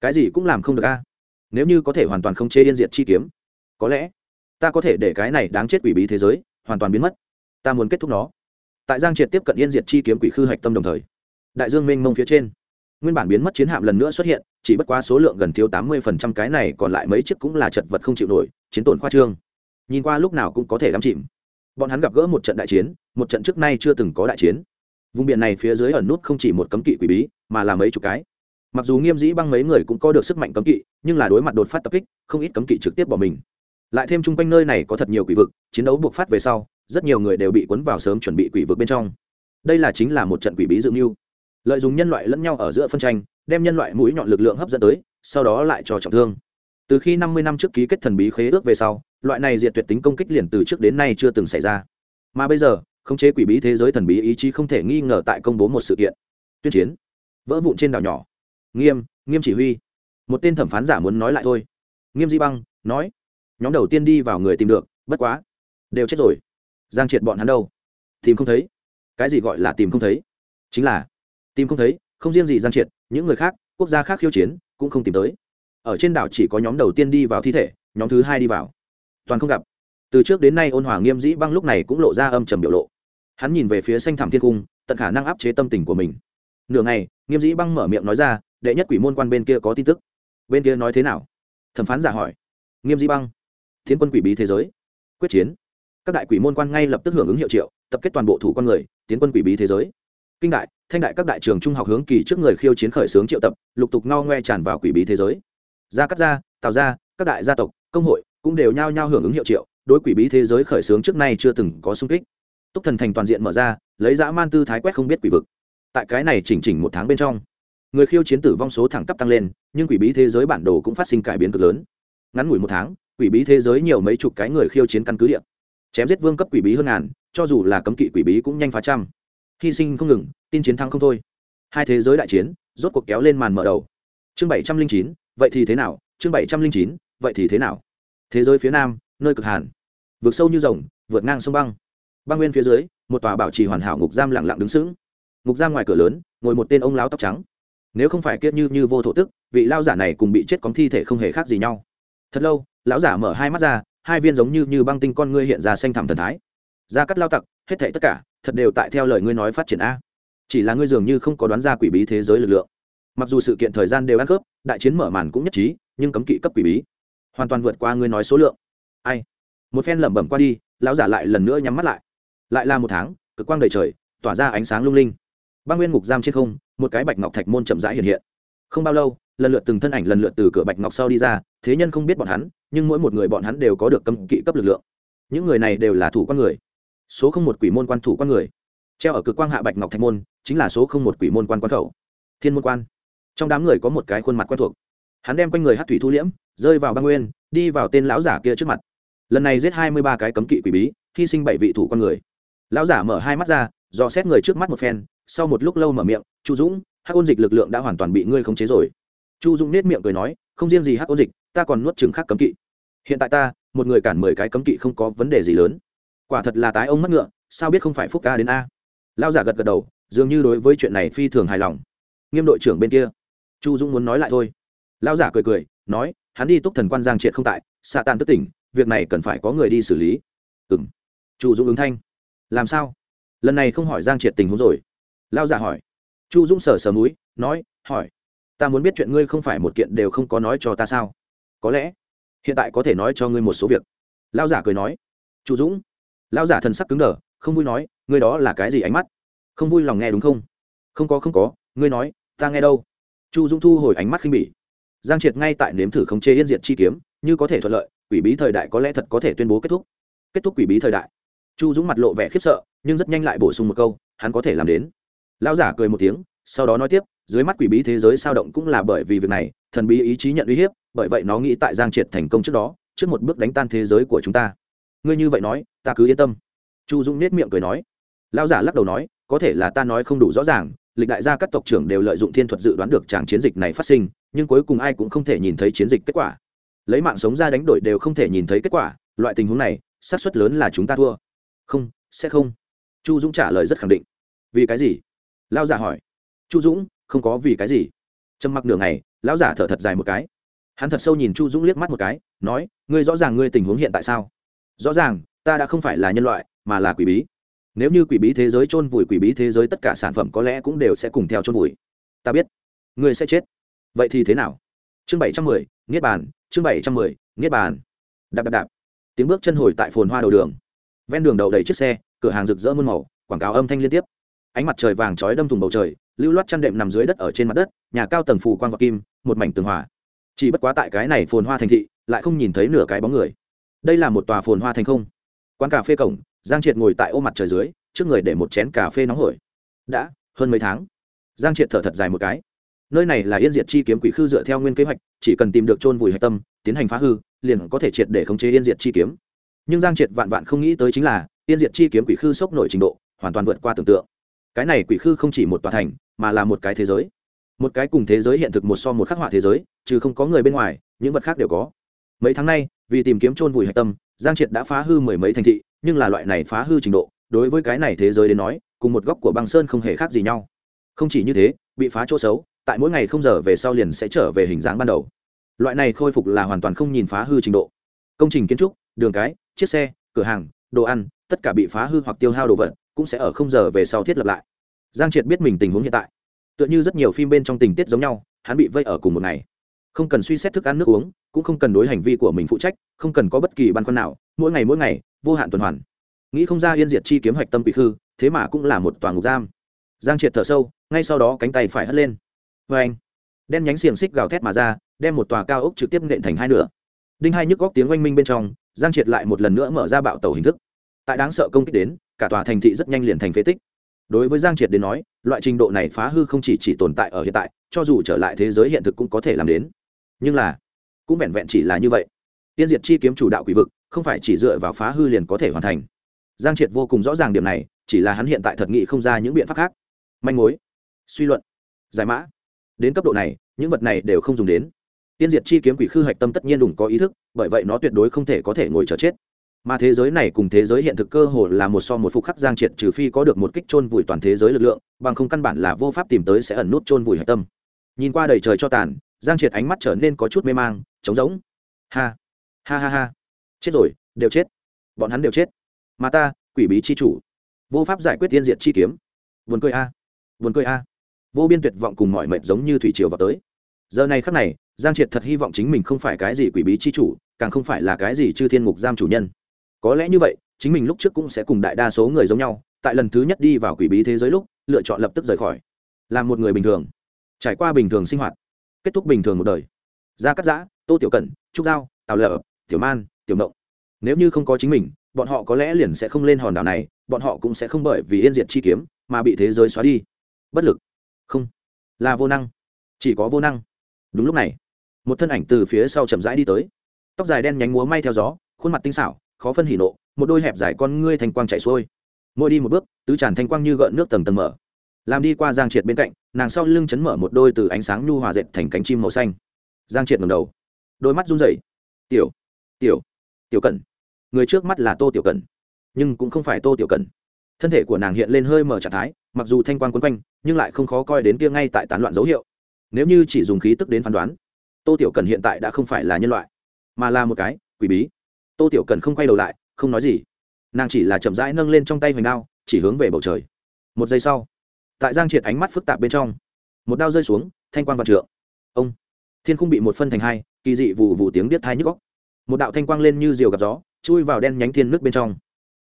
Cái gì cũng làm không được a. Nếu như có thể hoàn toàn không chê yên diệt chi kiếm, có lẽ ta có thể để cái này đáng chết quỷ bí thế giới hoàn toàn biến mất. Ta muốn kết thúc nó. Tại giang triệt tiếp cận yên diệt chi kiếm quỷ khư hạch tâm đồng thời, đại dương mênh mông phía trên nguyên bản biến mất chiến hạm lần nữa xuất hiện, chỉ bất quá số lượng gần thiếu tám mươi phần trăm cái này, còn lại mấy chiếc cũng là chật vật không chịu nổi, chiến tổn khoa trương. Nhìn qua lúc nào cũng có thể đắm chìm. Bọn hắn gặp gỡ một trận đại chiến, một trận trước nay chưa từng có đại chiến. Vùng biển này phía dưới ẩn nút không chỉ một cấm kỵ quỷ bí, mà là mấy chục cái. Mặc dù nghiêm dĩ băng mấy người cũng có được sức mạnh cấm kỵ, nhưng là đối mặt đột phát tập kích, không ít cấm kỵ trực tiếp bỏ mình. Lại thêm chung quanh nơi này có thật nhiều quỷ vực, chiến đấu buộc phát về sau, rất nhiều người đều bị cuốn vào sớm chuẩn bị quỷ vực bên trong. Đây là chính là một trận quỷ bí dự mưu lợi dụng nhân loại lẫn nhau ở giữa phân tranh, đem nhân loại mũi nhọn lực lượng hấp dẫn tới, sau đó lại cho trọng thương. Từ khi năm mươi năm trước ký kết thần bí khế ước về sau, loại này diệt tuyệt tính công kích liền từ trước đến nay chưa từng xảy ra. Mà bây giờ, khống chế quỷ bí thế giới thần bí ý chí không thể nghi ngờ tại công bố một sự kiện. Tuyên chiến. Vỡ vụn trên đảo nhỏ. Nghiêm nghiêm chỉ huy. Một tên thẩm phán giả muốn nói lại thôi. Nghiêm di băng, nói. Nhóm đầu tiên đi vào người tìm được, bất quá. Đều chết rồi. Giang triệt bọn hắn đâu? Tìm không thấy. Cái gì gọi là tìm không thấy? Chính là tìm không thấy, không riêng gì giang triệt, những người khác, quốc gia khác khiêu chiến, cũng không tìm tới. Ở trên đảo chỉ có nhóm đầu tiên đi vào thi thể, nhóm thứ hai đi vào. Toàn không gặp. Từ trước đến nay ôn hòa nghiêm dĩ băng lúc này cũng lộ ra âm trầm biểu lộ. Hắn nhìn về phía xanh thảm thiên cung, tận khả năng áp chế tâm tình của mình. Nửa ngày, nghiêm dĩ băng mở miệng nói ra, đệ nhất quỷ môn quan bên kia có tin tức. Bên kia nói thế nào? Thẩm phán giả hỏi. Nghiêm dĩ băng, thiên quân quỷ bí thế giới, quyết chiến. Các đại quỷ môn quan ngay lập tức hưởng ứng hiệu triệu, tập kết toàn bộ thủ con người tiến quân quỷ bí thế giới. Kinh đại thanh đại các đại trường trung học hướng kỳ trước người khiêu chiến khởi xướng triệu tập, lục tục ngao ngoe tràn vào quỷ bí thế giới. Gia cắt gia, tào gia, các đại gia tộc, công hội cũng đều nhao nhao hưởng ứng hiệu triệu, đối quỷ bí thế giới khởi xướng trước nay chưa từng có sung kích. Túc thần thành toàn diện mở ra, lấy dã man tư thái quét không biết quỷ vực. Tại cái này chỉnh chỉnh một tháng bên trong, người khiêu chiến tử vong số thẳng tắp tăng lên, nhưng quỷ bí thế giới bản đồ cũng phát sinh cải biến cực lớn. Ngắn ngủi một tháng, quỷ bí thế giới nhiều mấy chục cái người khiêu chiến căn cứ địa. Chém giết vương cấp quỷ bí hơn ngàn, cho dù là cấm kỵ quỷ bí cũng nhanh phá trăm. Hy sinh không ngừng tin chiến thắng không thôi. Hai thế giới đại chiến, rốt cuộc kéo lên màn mở đầu. Chương bảy trăm linh chín, vậy thì thế nào? Chương bảy trăm linh chín, vậy thì thế nào? Thế giới phía nam, nơi cực hàn. Vượt sâu như rồng, vượt ngang sông băng. Băng nguyên phía dưới, một tòa bảo trì hoàn hảo ngục giam lặng lặng đứng sững. Ngục giam ngoài cửa lớn, ngồi một tên ông lão tóc trắng. Nếu không phải kiết như như vô thổ tức, vị lao giả này cùng bị chết cóng thi thể không hề khác gì nhau. Thật lâu, lão giả mở hai mắt ra, hai viên giống như như băng tinh con ngươi hiện ra xanh thẳm thần thái. Ra cắt lao tặc, hết thảy tất cả, thật đều tại theo lời ngươi nói phát triển a chỉ là ngươi dường như không có đoán ra quỷ bí thế giới lực lượng. Mặc dù sự kiện thời gian đều ăn khớp, đại chiến mở màn cũng nhất trí, nhưng cấm kỵ cấp quỷ bí hoàn toàn vượt qua ngươi nói số lượng. Ai? Một phen lẩm bẩm qua đi, lão giả lại lần nữa nhắm mắt lại. Lại là một tháng, cực quang đầy trời, tỏa ra ánh sáng lung linh. Băng nguyên ngục giam trên không, một cái bạch ngọc thạch môn chậm rãi hiện hiện. Không bao lâu, lần lượt từng thân ảnh lần lượt từ cửa bạch ngọc sau đi ra, thế nhân không biết bọn hắn, nhưng mỗi một người bọn hắn đều có được cấm kỵ cấp lực lượng. Những người này đều là thủ quan người. Số không một quỷ môn quan thủ quan người treo ở cực quang hạ bạch ngọc thạch môn, chính là số không một quỷ môn quan quan khẩu. Thiên môn quan. Trong đám người có một cái khuôn mặt quen thuộc. Hắn đem quanh người hát thủy thu liễm, rơi vào băng nguyên, đi vào tên lão giả kia trước mặt. Lần này giết hai mươi ba cái cấm kỵ quỷ bí, hy sinh bảy vị thủ con người. Lão giả mở hai mắt ra, dò xét người trước mắt một phen, sau một lúc lâu mở miệng, chu dũng, hắc ôn dịch lực lượng đã hoàn toàn bị ngươi khống chế rồi. Chu dũng nết miệng cười nói, không riêng gì hắc ôn dịch, ta còn nuốt chừng khác cấm kỵ. Hiện tại ta, một người cản mười cái cấm kỵ không có vấn đề gì lớn. Quả thật là tái ông mất ngựa, sao biết không phải phúc ca đến a? Lao giả gật gật đầu, dường như đối với chuyện này phi thường hài lòng. Nghiêm đội trưởng bên kia. Chu dũng muốn nói lại thôi. Lao giả cười cười, nói, hắn đi túc thần quan giang triệt không tại, xạ tàn tức tỉnh, việc này cần phải có người đi xử lý. Ừ m chu dũng ứng thanh. Làm sao? Lần này không hỏi giang triệt tình huống rồi. Lao giả hỏi. Chu dũng sờ sờ múi nói, hỏi, ta muốn biết chuyện ngươi không phải một kiện đều không có nói cho ta sao? Có lẽ hiện tại có thể nói cho ngươi một số việc. Lao giả cười nói. Chu dũng. Lao giả thần sắc cứng đờ không vui nói, ngươi đó là cái gì ánh mắt? Không vui lòng nghe đúng không? Không có không có, ngươi nói, ta nghe đâu? Chu Dung thu hồi ánh mắt khinh bỉ. Giang triệt ngay tại nếm thử khống chế yên diệt chi kiếm, như có thể thuận lợi, quỷ bí thời đại có lẽ thật có thể tuyên bố kết thúc. Kết thúc quỷ bí thời đại. Chu dũng mặt lộ vẻ khiếp sợ, nhưng rất nhanh lại bổ sung một câu, hắn có thể làm đến. Lão giả cười một tiếng, sau đó nói tiếp, dưới mắt quỷ bí thế giới sao động cũng là bởi vì việc này, thần bí ý chí nhận uy hiếp, bởi vậy nó nghĩ tại giang triệt thành công trước đó, trước một bước đánh tan thế giới của chúng ta. Ngươi như vậy nói, ta cứ yên tâm chu dũng nết miệng cười nói. Lão giả lắc đầu nói, có thể là ta nói không đủ rõ ràng, lịch đại gia các tộc trưởng đều lợi dụng thiên thuật dự đoán được tràng chiến dịch này phát sinh, nhưng cuối cùng ai cũng không thể nhìn thấy chiến dịch kết quả. Lấy mạng sống ra đánh đổi đều không thể nhìn thấy kết quả, loại tình huống này, xác suất lớn là chúng ta thua. Không, sẽ không. Chu dũng trả lời rất khẳng định. Vì cái gì? Lao giả hỏi. Chu dũng, không có vì cái gì. Trầm mặc nửa ngày, lão giả thở thật dài một cái. Hắn thật sâu nhìn chu dũng liếc mắt một cái, nói, ngươi rõ ràng ngươi tình huống hiện tại sao? Rõ ràng, ta đã không phải là nhân loại mà là quỷ bí. Nếu như quỷ bí thế giới chôn vùi quỷ bí thế giới, tất cả sản phẩm có lẽ cũng đều sẽ cùng theo chôn vùi. Ta biết. Ngươi sẽ chết. Vậy thì thế nào? Chương bảy trăm mười, niết bàn. Chương bảy trăm mười, niết bàn. Đạp đạp đạp. Tiếng bước chân hồi tại phồn hoa đầu đường. Ven đường đầu đầy chiếc xe, cửa hàng rực rỡ muôn màu, quảng cáo âm thanh liên tiếp. Ánh mặt trời vàng chói đâm thùng bầu trời, lưu loát chăn đệm nằm dưới đất ở trên mặt đất, nhà cao tầng phù quang và kim, một mảnh tường hòa. Chỉ bất quá tại cái này phồn hoa thành thị, lại không nhìn thấy nửa cái bóng người. Đây là một tòa phồn hoa thành không. Quán cà phê cổng giang triệt ngồi tại ô mặt trời dưới, trước người để một chén cà phê nóng hổi. Đã, hơn mấy tháng. Giang triệt thở thật dài một cái. Nơi này là yên diệt chi kiếm quỷ khư dựa theo nguyên kế hoạch, chỉ cần tìm được chôn vùi hạch tâm, tiến hành phá hư, liền có thể triệt để khống chế yên diệt chi kiếm. Nhưng giang triệt vạn vạn không nghĩ tới chính là, yên diệt chi kiếm quỷ khư sốc nổi trình độ, hoàn toàn vượt qua tưởng tượng. Cái này quỷ khư không chỉ một tòa thành, mà là một cái thế giới. Một cái cùng thế giới hiện thực một so một khắc họa thế giới, trừ không có người bên ngoài, những vật khác đều có. Mấy tháng nay, vì tìm kiếm chôn vùi hạch tâm, giang triệt đã phá hư mười mấy thành thị nhưng là loại này phá hư trình độ, đối với cái này thế giới đến nói, cùng một góc của băng sơn không hề khác gì nhau. Không chỉ như thế, bị phá chỗ xấu, tại mỗi ngày không giờ về sau liền sẽ trở về hình dáng ban đầu. Loại này khôi phục là hoàn toàn không nhìn phá hư trình độ. Công trình kiến trúc, đường cái, chiếc xe, cửa hàng, đồ ăn, tất cả bị phá hư hoặc tiêu hao đồ vật, cũng sẽ ở không giờ về sau thiết lập lại. Giang triệt biết mình tình huống hiện tại. Tựa như rất nhiều phim bên trong tình tiết giống nhau, hắn bị vây ở cùng một ngày. Không cần suy xét thức ăn nước uống, cũng không cần đối hành vi của mình phụ trách, không cần có bất kỳ băn khoăn nào, mỗi ngày mỗi ngày vô hạn tuần hoàn. Nghĩ không ra yên diệt chi kiếm hạch tâm bị khư, thế mà cũng là một toàn ngục giam. Giang triệt thở sâu, ngay sau đó cánh tay phải hất lên. Vê anh, đen nhánh xiềng xích gào thét mà ra, đem một tòa cao ốc trực tiếp nện thành hai nửa. Đinh hai nhức góc tiếng oanh minh bên trong, giang triệt lại một lần nữa mở ra bạo tàu hình thức. Tại đáng sợ công kích đến, cả tòa thành thị rất nhanh liền thành phế tích. Đối với giang triệt đến nói, loại trình độ này phá hư không chỉ chỉ tồn tại ở hiện tại, cho dù trở lại thế giới hiện thực cũng có thể làm đến. Nhưng là, cũng vẹn vẹn chỉ là như vậy tiên diệt chi kiếm chủ đạo quỷ vực, không phải chỉ dựa vào phá hư liền có thể hoàn thành. Giang triệt vô cùng rõ ràng điểm này, chỉ là hắn hiện tại thật nghị không ra những biện pháp khác. Manh mối, suy luận, giải mã. Đến cấp độ này, những vật này đều không dùng đến. Tiên diệt chi kiếm quỷ khư hạch tâm tất nhiên đủng có ý thức, bởi vậy nó tuyệt đối không thể có thể ngồi chờ chết. Mà thế giới này cùng thế giới hiện thực cơ hồ là một so một phục khắc giang triệt trừ phi có được một kích chôn vùi toàn thế giới lực lượng, bằng không căn bản là vô pháp tìm tới sẽ ẩn nút chôn vùi hạch tâm. Nhìn qua đầy trời cho tàn, giang triệt ánh mắt trở nên có chút mê mang, trống rỗng. Ha! Ha ha ha. Chết rồi, đều chết. Bọn hắn đều chết. Mà ta, quỷ bí chi chủ. Vô pháp giải quyết tiên diệt chi kiếm. Vườn cười a. À. vườn cười a. Vô biên tuyệt vọng cùng mọi mệt giống như thủy triều vào tới. Giờ này khắc này, giang triệt thật hy vọng chính mình không phải cái gì quỷ bí chi chủ, càng không phải là cái gì chư thiên ngục giam chủ nhân. Có lẽ như vậy, chính mình lúc trước cũng sẽ cùng đại đa số người giống nhau, tại lần thứ nhất đi vào quỷ bí thế giới lúc, lựa chọn lập tức rời khỏi. Làm một người bình thường. Trải qua bình thường sinh hoạt. Kết thúc bình thường một đời. Gia cắt giã, tô tiểu cẩn, trúc giao, tào lợ tiểu man, tiểu mộng nếu như không có chính mình, bọn họ có lẽ liền sẽ không lên hòn đảo này, bọn họ cũng sẽ không bởi vì yên diệt chi kiếm mà bị thế giới xóa đi. Bất lực. Không. Là vô năng. Chỉ có vô năng. Đúng lúc này, một thân ảnh từ phía sau chậm rãi đi tới. Tóc dài đen nhánh múa may theo gió, khuôn mặt tinh xảo, khó phân hỉ nộ, một đôi hẹp dài con ngươi thành quang chạy xuôi. Mỗi đi một bước, tứ tràn thanh quang như gợn nước tầng tầng mở. Làm đi qua giang triệt bên cạnh, nàng sau lưng chấn mở một đôi từ ánh sáng nhu hòa dệt thành cánh chim màu xanh. Giang triệt ngầm đầu. Đôi mắt run rẩy. Tiểu tiểu tiểu cẩn. Người trước mắt là tô tiểu cẩn, nhưng cũng không phải tô tiểu cẩn. Thân thể của nàng hiện lên hơi mở trạng thái, mặc dù thanh quan quấn quanh, nhưng lại không khó coi đến kia ngay tại tán loạn dấu hiệu. Nếu như chỉ dùng khí tức đến phán đoán, tô tiểu cần hiện tại đã không phải là nhân loại, mà là một cái quỷ bí. Tô tiểu cần không quay đầu lại, không nói gì. Nàng chỉ là chậm rãi nâng lên trong tay hoành đao, chỉ hướng về bầu trời. Một giây sau, tại giang triệt ánh mắt phức tạp bên trong, một đao rơi xuống, thanh quan vạn trượng. Ông, thiên không bị một phân thành hai, kỳ dị vụ vụ tiếng biết thai nhức góc một đạo thanh quang lên như diều gặp gió, chui vào đen nhánh thiên nước bên trong.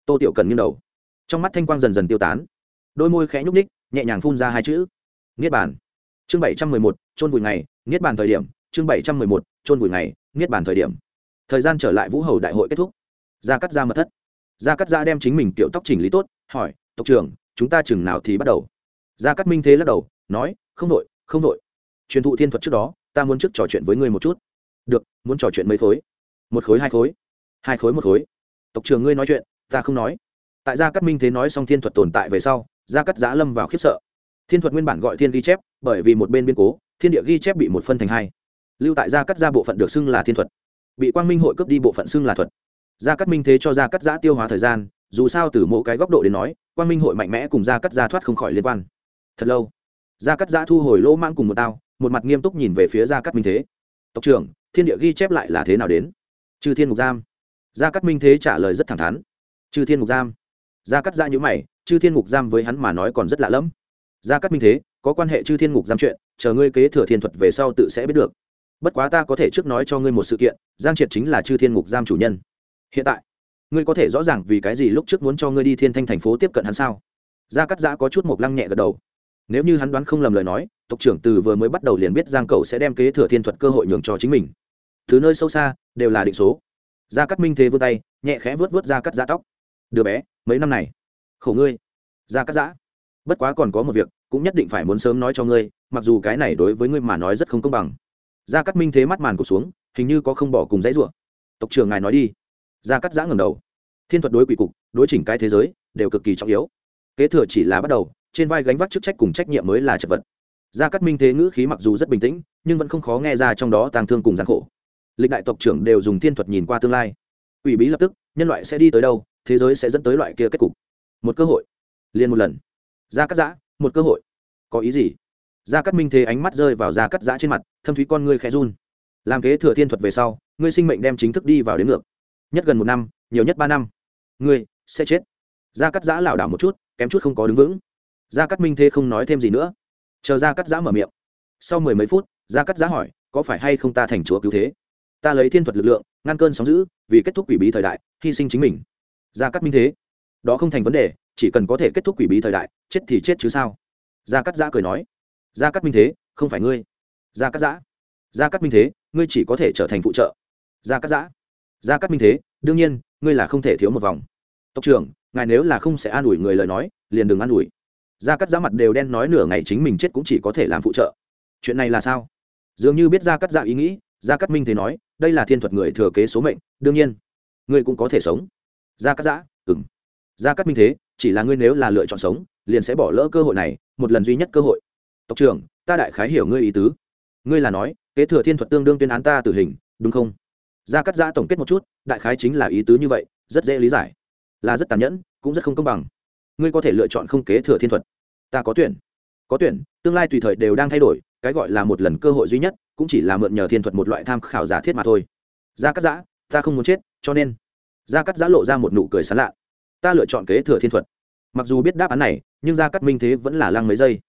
Tô tiểu cần nghiêng đầu. Trong mắt thanh quang dần dần tiêu tán. Đôi môi khẽ nhúc ních nhẹ nhàng phun ra hai chữ. Niết bàn. Chương bảy trăm mười một trôn vùi ngày, niết bàn thời điểm. Chương bảy trăm mười một trôn vùi ngày, niết bàn thời điểm. Thời gian trở lại vũ hầu đại hội kết thúc. Gia cắt ra mật thất. Gia cắt ra đem chính mình kiểu tóc chỉnh lý tốt, hỏi, tộc trưởng, chúng ta chừng nào thì bắt đầu? Gia cắt minh thế lắc đầu, nói, không đội không đội. Truyền thụ thiên thuật trước đó, ta muốn trước trò chuyện với ngươi một chút. Được, muốn trò chuyện mấy khối một khối hai khối hai khối một khối. Tộc trưởng ngươi nói chuyện, ta không nói. Tại gia cắt minh thế nói xong thiên thuật tồn tại về sau, gia cắt giã lâm vào khiếp sợ. Thiên thuật nguyên bản gọi thiên ghi chép, bởi vì một bên biên cố, thiên địa ghi chép bị một phân thành hai. Lưu tại gia cắt ra bộ phận được xưng là thiên thuật. Bị quang minh hội cướp đi bộ phận xưng là thuật. Gia cắt minh thế cho gia cắt giã tiêu hóa thời gian, dù sao từ mỗi cái góc độ đến nói, quang minh hội mạnh mẽ cùng gia cắt gia thoát không khỏi liên quan. Thật lâu, gia cắt giã thu hồi lỗ mang cùng một tao một mặt nghiêm túc nhìn về phía gia cắt minh thế. Tộc trưởng, thiên địa ghi chép lại là thế nào đến? Chư thiên Ngục giam. Gia cắt minh thế trả lời rất thẳng thắn. Chư thiên Ngục giam. Gia cắt giã nhữ mày, chư thiên ngục giam với hắn mà nói còn rất lạ lẫm. Gia cắt minh thế, có quan hệ chư thiên ngục giam chuyện, chờ ngươi kế thừa thiên thuật về sau tự sẽ biết được. Bất quá ta có thể trước nói cho ngươi một sự kiện, giang triệt chính là chư thiên ngục giam chủ nhân. Hiện tại, ngươi có thể rõ ràng vì cái gì lúc trước muốn cho ngươi đi thiên thanh thành phố tiếp cận hắn sao? Gia cắt giã có chút mộc lăng nhẹ gật đầu. Nếu như hắn đoán không lầm lời nói, tộc trưởng từ vừa mới bắt đầu liền biết giang cầu sẽ đem kế thừa thiên thuật cơ hội nhường cho chính mình thứ nơi sâu xa đều là định số. Gia cắt minh thế vươn tay, nhẹ khẽ vớt vớt gia cắt giã tóc. Đứa bé, mấy năm này? Khổ ngươi. Gia cắt giã. Bất quá còn có một việc, cũng nhất định phải muốn sớm nói cho ngươi, mặc dù cái này đối với ngươi mà nói rất không công bằng. Gia cắt minh thế mắt màn cụt xuống, hình như có không bỏ cùng dãy rủa. Tộc trưởng ngài nói đi. Gia cắt giã ngầm đầu. Thiên thuật đối quỷ cục, đối chỉnh cái thế giới, đều cực kỳ trọng yếu. Kế thừa chỉ là bắt đầu, trên vai gánh vác chức trách cùng trách nhiệm mới là chật vật. Gia cắt minh thế ngữ khí mặc dù rất bình tĩnh, nhưng vẫn không khó nghe ra trong đó tàng thương cùng gian khổ lịch đại tộc trưởng đều dùng thiên thuật nhìn qua tương lai. Ủy bí lập tức, nhân loại sẽ đi tới đâu, thế giới sẽ dẫn tới loại kia kết cục. Một cơ hội. Liền một lần. Gia cắt giã, một cơ hội. Có ý gì? Gia cắt minh thế ánh mắt rơi vào gia cắt giã trên mặt, thâm thúy con ngươi khẽ run. Làm kế thừa thiên thuật về sau, ngươi sinh mệnh đem chính thức đi vào đến ngược. Nhất gần một năm, nhiều nhất ba năm. Ngươi sẽ chết. Gia cắt giã lảo đảo một chút, kém chút không có đứng vững. Gia cắt minh thế không nói thêm gì nữa. Chờ gia cắt giã mở miệng. Sau mười mấy phút, gia cắt giã hỏi, có phải hay không ta thành chúa cứu thế? Ta lấy thiên thuật lực lượng, ngăn cơn sóng giữ vì kết thúc quỷ bí thời đại, hy sinh chính mình. Gia cắt minh thế. Đó không thành vấn đề, chỉ cần có thể kết thúc quỷ bí thời đại, chết thì chết chứ sao? Gia cắt giã cười nói. Gia cắt minh thế, không phải ngươi. Gia cắt giã. Gia cắt minh thế, ngươi chỉ có thể trở thành phụ trợ. Gia cắt giã. Gia cắt minh thế, đương nhiên, ngươi là không thể thiếu một vòng. Tộc trưởng, ngài nếu là không sẽ an ủi người lời nói, liền đừng an ủi. Gia cắt giã mặt đều đen nói nửa ngày chính mình chết cũng chỉ có thể làm phụ trợ. Chuyện này là sao? Dường như biết gia cắt giã ý nghĩ gia Cát minh thế nói, đây là thiên thuật người thừa kế số mệnh, đương nhiên, ngươi cũng có thể sống. Gia Cát giã ừng gia Cát minh thế, chỉ là ngươi nếu là lựa chọn sống, liền sẽ bỏ lỡ cơ hội này, một lần duy nhất cơ hội. Tộc trưởng, ta đại khái hiểu ngươi ý tứ. Ngươi là nói, kế thừa thiên thuật tương đương tuyên án ta tử hình, đúng không? Gia cắt giã tổng kết một chút, đại khái chính là ý tứ như vậy, rất dễ lý giải. Là rất tàn nhẫn, cũng rất không công bằng. Ngươi có thể lựa chọn không kế thừa thiên thuật. Ta có tuyển. Có tuyển, tương lai tùy thời đều đang thay đổi, cái gọi là một lần cơ hội duy nhất cũng chỉ là mượn nhờ thiên thuật một loại tham khảo giả thiết mà thôi. Gia cắt giã ta không muốn chết cho nên gia cắt giã lộ ra một nụ cười sán lạ. Ta lựa chọn kế thừa thiên thuật. Mặc dù biết đáp án này nhưng gia cắt minh thế vẫn là lăng mấy giây.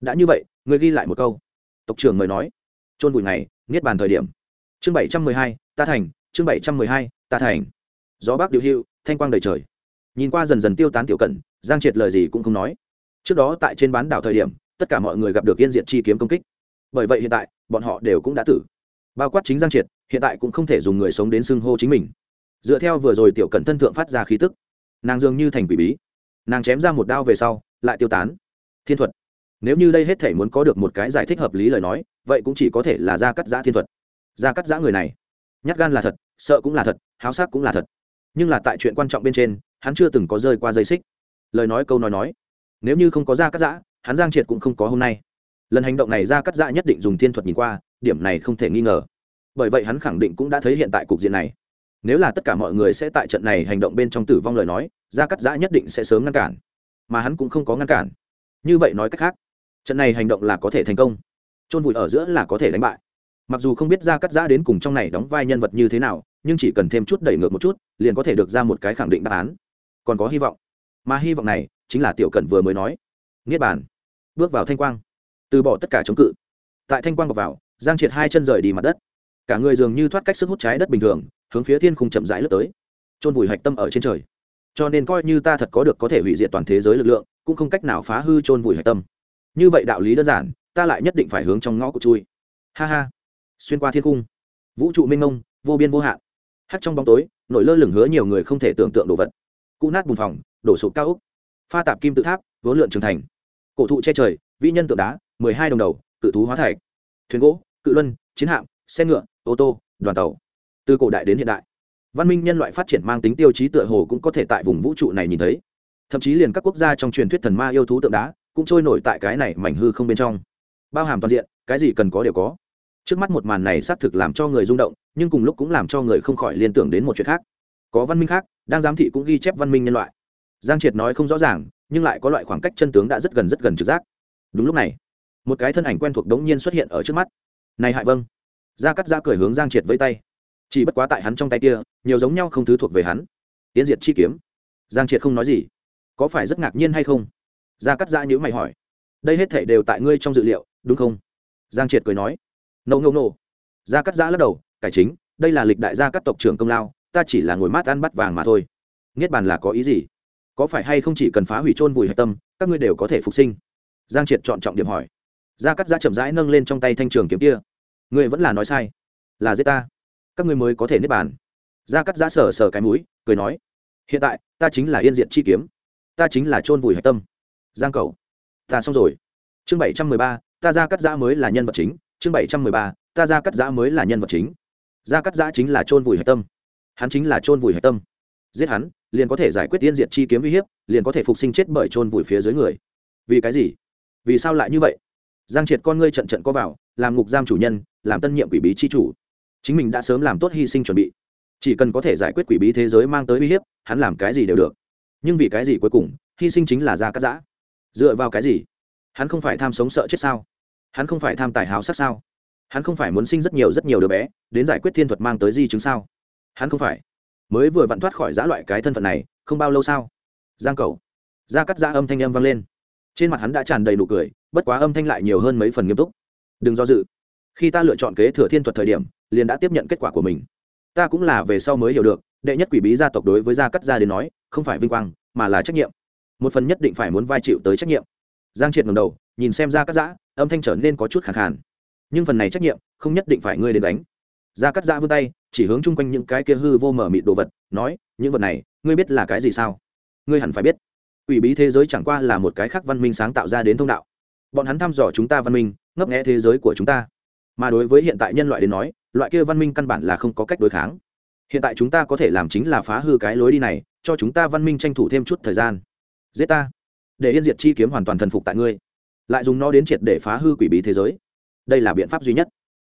Đã như vậy người ghi lại một câu. Tộc trưởng mời nói trôn vùi ngày, niết bàn thời điểm. Chương bảy trăm mười hai ta thành chương bảy trăm mười hai ta thành. Gió bắc điều hưu thanh quang đầy trời. Nhìn qua dần dần tiêu tán tiểu cẩn giang triệt lời gì cũng không nói. Trước đó tại trên bán đảo thời điểm tất cả mọi người gặp được yên diện chi kiếm công kích bởi vậy hiện tại, bọn họ đều cũng đã tử. Bao quát chính giang triệt, hiện tại cũng không thể dùng người sống đến xưng hô chính mình. Dựa theo vừa rồi tiểu cẩn thân thượng phát ra khí tức, nàng dường như thành quỷ bí. Nàng chém ra một đao về sau, lại tiêu tán. Thiên thuật. Nếu như đây hết thể muốn có được một cái giải thích hợp lý lời nói, vậy cũng chỉ có thể là ra cắt giã thiên thuật. Ra cắt giã người này, nhát gan là thật, sợ cũng là thật, háo sắc cũng là thật. Nhưng là tại chuyện quan trọng bên trên, hắn chưa từng có rơi qua dây xích. Lời nói câu nói nói. Nếu như không có ra cắt giã, hắn giang triệt cũng không có hôm nay lần hành động này ra cắt dạ nhất định dùng thiên thuật nhìn qua, điểm này không thể nghi ngờ. Bởi vậy hắn khẳng định cũng đã thấy hiện tại cục diện này. Nếu là tất cả mọi người sẽ tại trận này hành động bên trong tử vong lời nói, ra cắt dạ nhất định sẽ sớm ngăn cản. Mà hắn cũng không có ngăn cản. Như vậy nói cách khác, trận này hành động là có thể thành công. Trôn vùi ở giữa là có thể đánh bại. Mặc dù không biết ra cắt giã đến cùng trong này đóng vai nhân vật như thế nào, nhưng chỉ cần thêm chút đẩy ngược một chút, liền có thể được ra một cái khẳng định đáp án. Còn có hy vọng. Mà hy vọng này chính là tiểu cẩn vừa mới nói. Niết bàn. Bước vào thanh quang từ bỏ tất cả chống cự. Tại thanh quang bọc vào, giang triệt hai chân rời đi mặt đất. Cả người dường như thoát cách sức hút trái đất bình thường, hướng phía thiên khung chậm rãi lướt tới. Trôn vùi hạch tâm ở trên trời. Cho nên coi như ta thật có được có thể hủy diệt toàn thế giới lực lượng, cũng không cách nào phá hư trôn vùi hạch tâm. Như vậy đạo lý đơn giản, ta lại nhất định phải hướng trong ngõ của chui. Ha ha. Xuyên qua thiên cung vũ trụ minh mông, vô biên vô hạn. Hắt trong bóng tối, nổi lơ lửng hứa nhiều người không thể tưởng tượng đồ vật. Cụ nát bùn phòng, đổ sụp cao úc pha tạp kim tự tháp, vốn lượn trưởng thành. Cổ thụ che trời, vĩ nhân tượng đá mười hai đồng đầu, cự thú hóa thạch, thuyền gỗ, cự luân, chiến hạm, xe ngựa, ô tô, đoàn tàu. Từ cổ đại đến hiện đại, văn minh nhân loại phát triển mang tính tiêu chí tựa hồ cũng có thể tại vùng vũ trụ này nhìn thấy. Thậm chí liền các quốc gia trong truyền thuyết thần ma yêu thú tượng đá cũng trôi nổi tại cái này mảnh hư không bên trong. Bao hàm toàn diện, cái gì cần có đều có. Trước mắt một màn này xác thực làm cho người rung động, nhưng cùng lúc cũng làm cho người không khỏi liên tưởng đến một chuyện khác. Có văn minh khác, đang giám thị cũng ghi chép văn minh nhân loại. Giang triệt nói không rõ ràng, nhưng lại có loại khoảng cách chân tướng đã rất gần rất gần trực giác. Đúng lúc này một cái thân ảnh quen thuộc đống nhiên xuất hiện ở trước mắt. Này hại vâng. Gia cắt ra cười hướng giang triệt với tay. Chỉ bất quá tại hắn trong tay kia, nhiều giống nhau không thứ thuộc về hắn. Tiến diệt chi kiếm. Giang triệt không nói gì. Có phải rất ngạc nhiên hay không? Gia cắt ra nhữ mày hỏi. Đây hết thể đều tại ngươi trong dự liệu, đúng không? Giang triệt cười nói. Nâu nâu nâu gia cắt ra lắc đầu, cải chính, đây là lịch đại gia các tộc trưởng công lao, ta chỉ là ngồi mát ăn bắt vàng mà thôi. Niết bàn là có ý gì? Có phải hay không chỉ cần phá hủy trôn vùi hạch tâm, các ngươi đều có thể phục sinh? Giang triệt chọn trọng điểm hỏi gia cắt giã chậm rãi nâng lên trong tay thanh trường kiếm kia. Ngươi vẫn là nói sai. Là giết ta. Các ngươi mới có thể nếp bàn. Gia cắt giã sờ sờ cái mũi, cười nói. Hiện tại, ta chính là yên diện chi kiếm. Ta chính là trôn vùi hạch tâm. Giang cầu. Ta xong rồi. Chương bảy trăm mười ba, ta Gia cắt giã mới là nhân vật chính. Chương bảy trăm mười ba, ta Gia cắt giã mới là nhân vật chính. Gia cắt giã chính là trôn vùi hạch tâm. Hắn chính là trôn vùi hạch tâm. Giết hắn, liền có thể giải quyết tiên diệt chi kiếm uy hiếp, liền có thể phục sinh chết bởi trôn vùi phía dưới người. Vì cái gì? Vì sao lại như vậy? Giang triệt con ngươi trận trận có vào, làm ngục giam chủ nhân, làm tân nhiệm quỷ bí chi chủ. Chính mình đã sớm làm tốt hy sinh chuẩn bị. Chỉ cần có thể giải quyết quỷ bí thế giới mang tới uy hiếp, hắn làm cái gì đều được. Nhưng vì cái gì cuối cùng, hy sinh chính là ra cắt giã. Dựa vào cái gì? Hắn không phải tham sống sợ chết sao? Hắn không phải tham tài hào sắc sao? Hắn không phải muốn sinh rất nhiều rất nhiều đứa bé, đến giải quyết thiên thuật mang tới di chứng sao? Hắn không phải. Mới vừa vặn thoát khỏi giã loại cái thân phận này, không bao lâu sao giang cầu ra cắt ra âm thanh âm vang lên. Trên mặt hắn đã tràn đầy nụ cười bất quá âm thanh lại nhiều hơn mấy phần nghiêm túc. Đừng do dự. Khi ta lựa chọn kế thừa thiên thuật thời điểm, liền đã tiếp nhận kết quả của mình. Ta cũng là về sau mới hiểu được, đệ nhất quỷ bí gia tộc đối với gia cắt gia đến nói, không phải vinh quang, mà là trách nhiệm. Một phần nhất định phải muốn vai chịu tới trách nhiệm. Giang triệt ngầm đầu, nhìn xem gia cắt giã, âm thanh trở nên có chút khẳng khàn. Nhưng phần này trách nhiệm, không nhất định phải ngươi đến đánh Gia cắt giã vươn tay, chỉ hướng chung quanh những cái kia hư vô mở mịt đồ vật, nói, những vật này, ngươi biết là cái gì sao? Ngươi hẳn phải biết. Quỷ bí thế giới chẳng qua là một cái khác văn minh sáng tạo ra đến thông đạo bọn hắn thăm dò chúng ta văn minh, ngấp nghẽ thế giới của chúng ta. Mà đối với hiện tại nhân loại đến nói, loại kia văn minh căn bản là không có cách đối kháng. Hiện tại chúng ta có thể làm chính là phá hư cái lối đi này, cho chúng ta văn minh tranh thủ thêm chút thời gian. Giết ta. Để yên diệt chi kiếm hoàn toàn thần phục tại ngươi. Lại dùng nó đến triệt để phá hư quỷ bí thế giới. Đây là biện pháp duy nhất.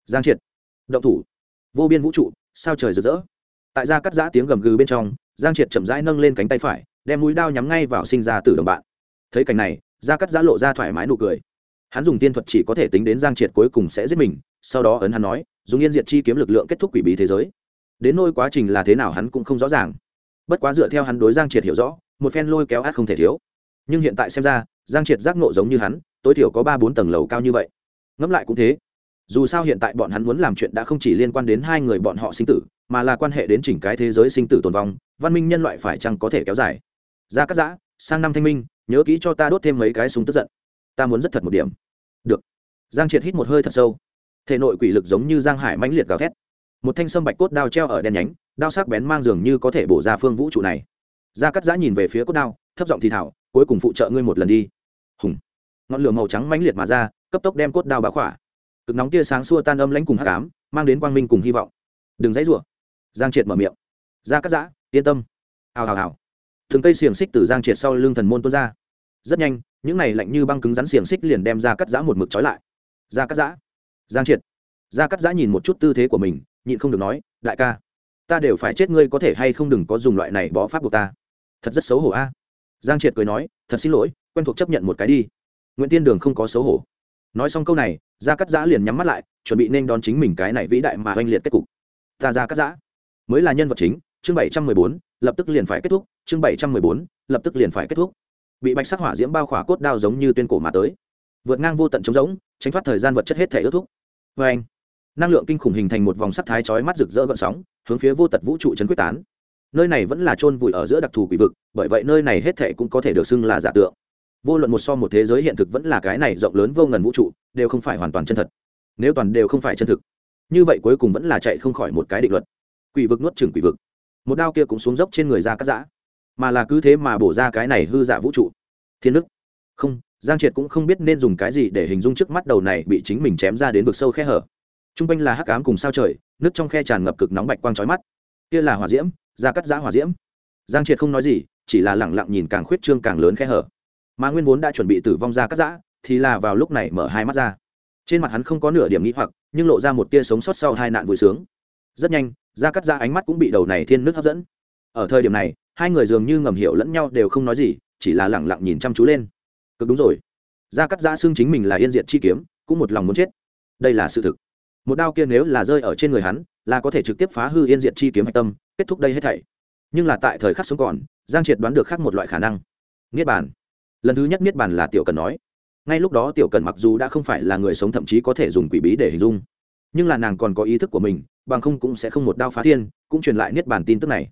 Giang triệt. Động thủ. Vô biên vũ trụ, sao trời rực rỡ. Tại ra cắt giã tiếng gầm gừ bên trong, giang triệt chậm rãi nâng lên cánh tay phải, đem mũi đao nhắm ngay vào sinh ra từ đồng bạn. Thấy cảnh này ra cắt giã lộ ra thoải mái nụ cười hắn dùng tiên thuật chỉ có thể tính đến giang triệt cuối cùng sẽ giết mình, sau đó ấn hắn nói, dùng yên diệt chi kiếm lực lượng kết thúc quỷ bí thế giới. Đến nôi quá trình là thế nào hắn cũng không rõ ràng. Bất quá dựa theo hắn đối giang triệt hiểu rõ, một phen lôi kéo át không thể thiếu. Nhưng hiện tại xem ra, giang triệt giác nộ giống như hắn, tối thiểu có ba bốn tầng lầu cao như vậy. Ngẫm lại cũng thế. Dù sao hiện tại bọn hắn muốn làm chuyện đã không chỉ liên quan đến hai người bọn họ sinh tử, mà là quan hệ đến chỉnh cái thế giới sinh tử tồn vong, văn minh nhân loại phải chăng có thể kéo dài. Ra cắt giã, sang năm thanh minh, nhớ kỹ cho ta đốt thêm mấy cái súng tức giận ta muốn rất thật một điểm. Được. Giang triệt hít một hơi thật sâu. Thể nội quỷ lực giống như giang hải mãnh liệt gào thét. Một thanh sâm bạch cốt đao treo ở đen nhánh, đao sắc bén mang dường như có thể bổ ra phương vũ trụ này. Gia cắt giã nhìn về phía cốt đao, thấp giọng thì thảo cuối cùng phụ trợ ngươi một lần đi. Hùng. Ngọn lửa màu trắng mãnh liệt mà ra, cấp tốc đem cốt đao bá khỏa. Cực nóng tia sáng xua tan âm lãnh cùng hắc ám, mang đến quang minh cùng hy vọng. Đừng dãy rủa. Giang triệt mở miệng. Gia cắt giã, yên tâm. Hào hào hào. Thường cây xiềng xích từ giang triệt sau lưng thần môn tuôn ra. Rất nhanh những này lạnh như băng cứng rắn xiềng xích liền đem ra cắt giã một mực trói lại. Ra cắt giã, giang triệt. Ra cắt giã nhìn một chút tư thế của mình, nhịn không được nói, đại ca, ta đều phải chết, ngươi có thể hay không đừng có dùng loại này bó pháp buộc ta. Thật rất xấu hổ a. Giang triệt cười nói, thật xin lỗi, quen thuộc chấp nhận một cái đi. Nguyễn tiên đường không có xấu hổ. Nói xong câu này ra cắt giã liền nhắm mắt lại, chuẩn bị nên đón chính mình cái này vĩ đại mà oanh liệt kết cục. Ta ra cắt giã, mới là nhân vật chính, chương bảy trăm mười bốn, lập tức liền phải kết thúc, chương bảy trăm mười bốn, lập tức liền phải kết thúc bị bạch sắc hỏa diễm bao khỏa cốt đao giống như tuyên cổ mà tới. Vượt ngang vô tận trống rỗng, tránh thoát thời gian vật chất hết thể ước thúc. Vê anh, năng lượng kinh khủng hình thành một vòng sắt thái chói mắt rực rỡ gợn sóng, hướng phía vô tật vũ trụ chấn quyết tán. Nơi này vẫn là chôn vùi ở giữa đặc thù quỷ vực, bởi vậy nơi này hết thể cũng có thể được xưng là giả tượng. Vô luận một so một thế giới hiện thực vẫn là cái này rộng lớn vô ngần vũ trụ, đều không phải hoàn toàn chân thật. Nếu toàn đều không phải chân thực, như vậy cuối cùng vẫn là chạy không khỏi một cái định luật. Quỷ vực nuốt chừng quỷ vực. Một đao kia cũng xuống dốc trên người ra cắt giã mà là cứ thế mà bổ ra cái này hư giả vũ trụ. Thiên đức. Không, giang triệt cũng không biết nên dùng cái gì để hình dung trước mắt đầu này bị chính mình chém ra đến vực sâu khe hở. T r u n g quanh là hắc ám cùng sao trời, nước trong khe tràn ngập cực nóng bạch quang trói mắt. Kia là hỏa diễm da cắt giã hỏa diễm. Giang triệt không nói gì, chỉ là lẳng lặng nhìn càng khuyết trương càng lớn khe hở. Mà nguyên vốn đã chuẩn bị tử vong ra cắt giã, thì là vào lúc này mở hai mắt ra. Trên mặt hắn không có nửa điểm nghĩ hoặc, nhưng lộ ra một tia sống sót sau hai nạn vui sướng. Rất nhanh da cắt giã ánh mắt cũng bị đầu này thiên nước hấp dẫn. Ở thời điểm này hai người dường như ngầm hiểu lẫn nhau đều không nói gì, chỉ là lẳng lặng nhìn chăm chú lên. Cực đúng rồi. Gia cắt giã xưng chính mình là yên diện chi kiếm, cũng một lòng muốn chết. Đây là sự thực. Một đao kia nếu là rơi ở trên người hắn, là có thể trực tiếp phá hư yên diện chi kiếm hạch tâm, kết thúc đây hết thảy. Nhưng là tại thời khắc sống còn, giang triệt đoán được khác một loại khả năng. Niết bàn. Lần thứ nhất niết bàn là tiểu cần nói. Ngay lúc đó tiểu cần mặc dù đã không phải là người sống thậm chí có thể dùng quỷ bí để hình dung, nhưng là nàng còn có ý thức của mình, bằng không cũng sẽ không một đao phá thiên, cũng truyền lại niết bàn tin tức này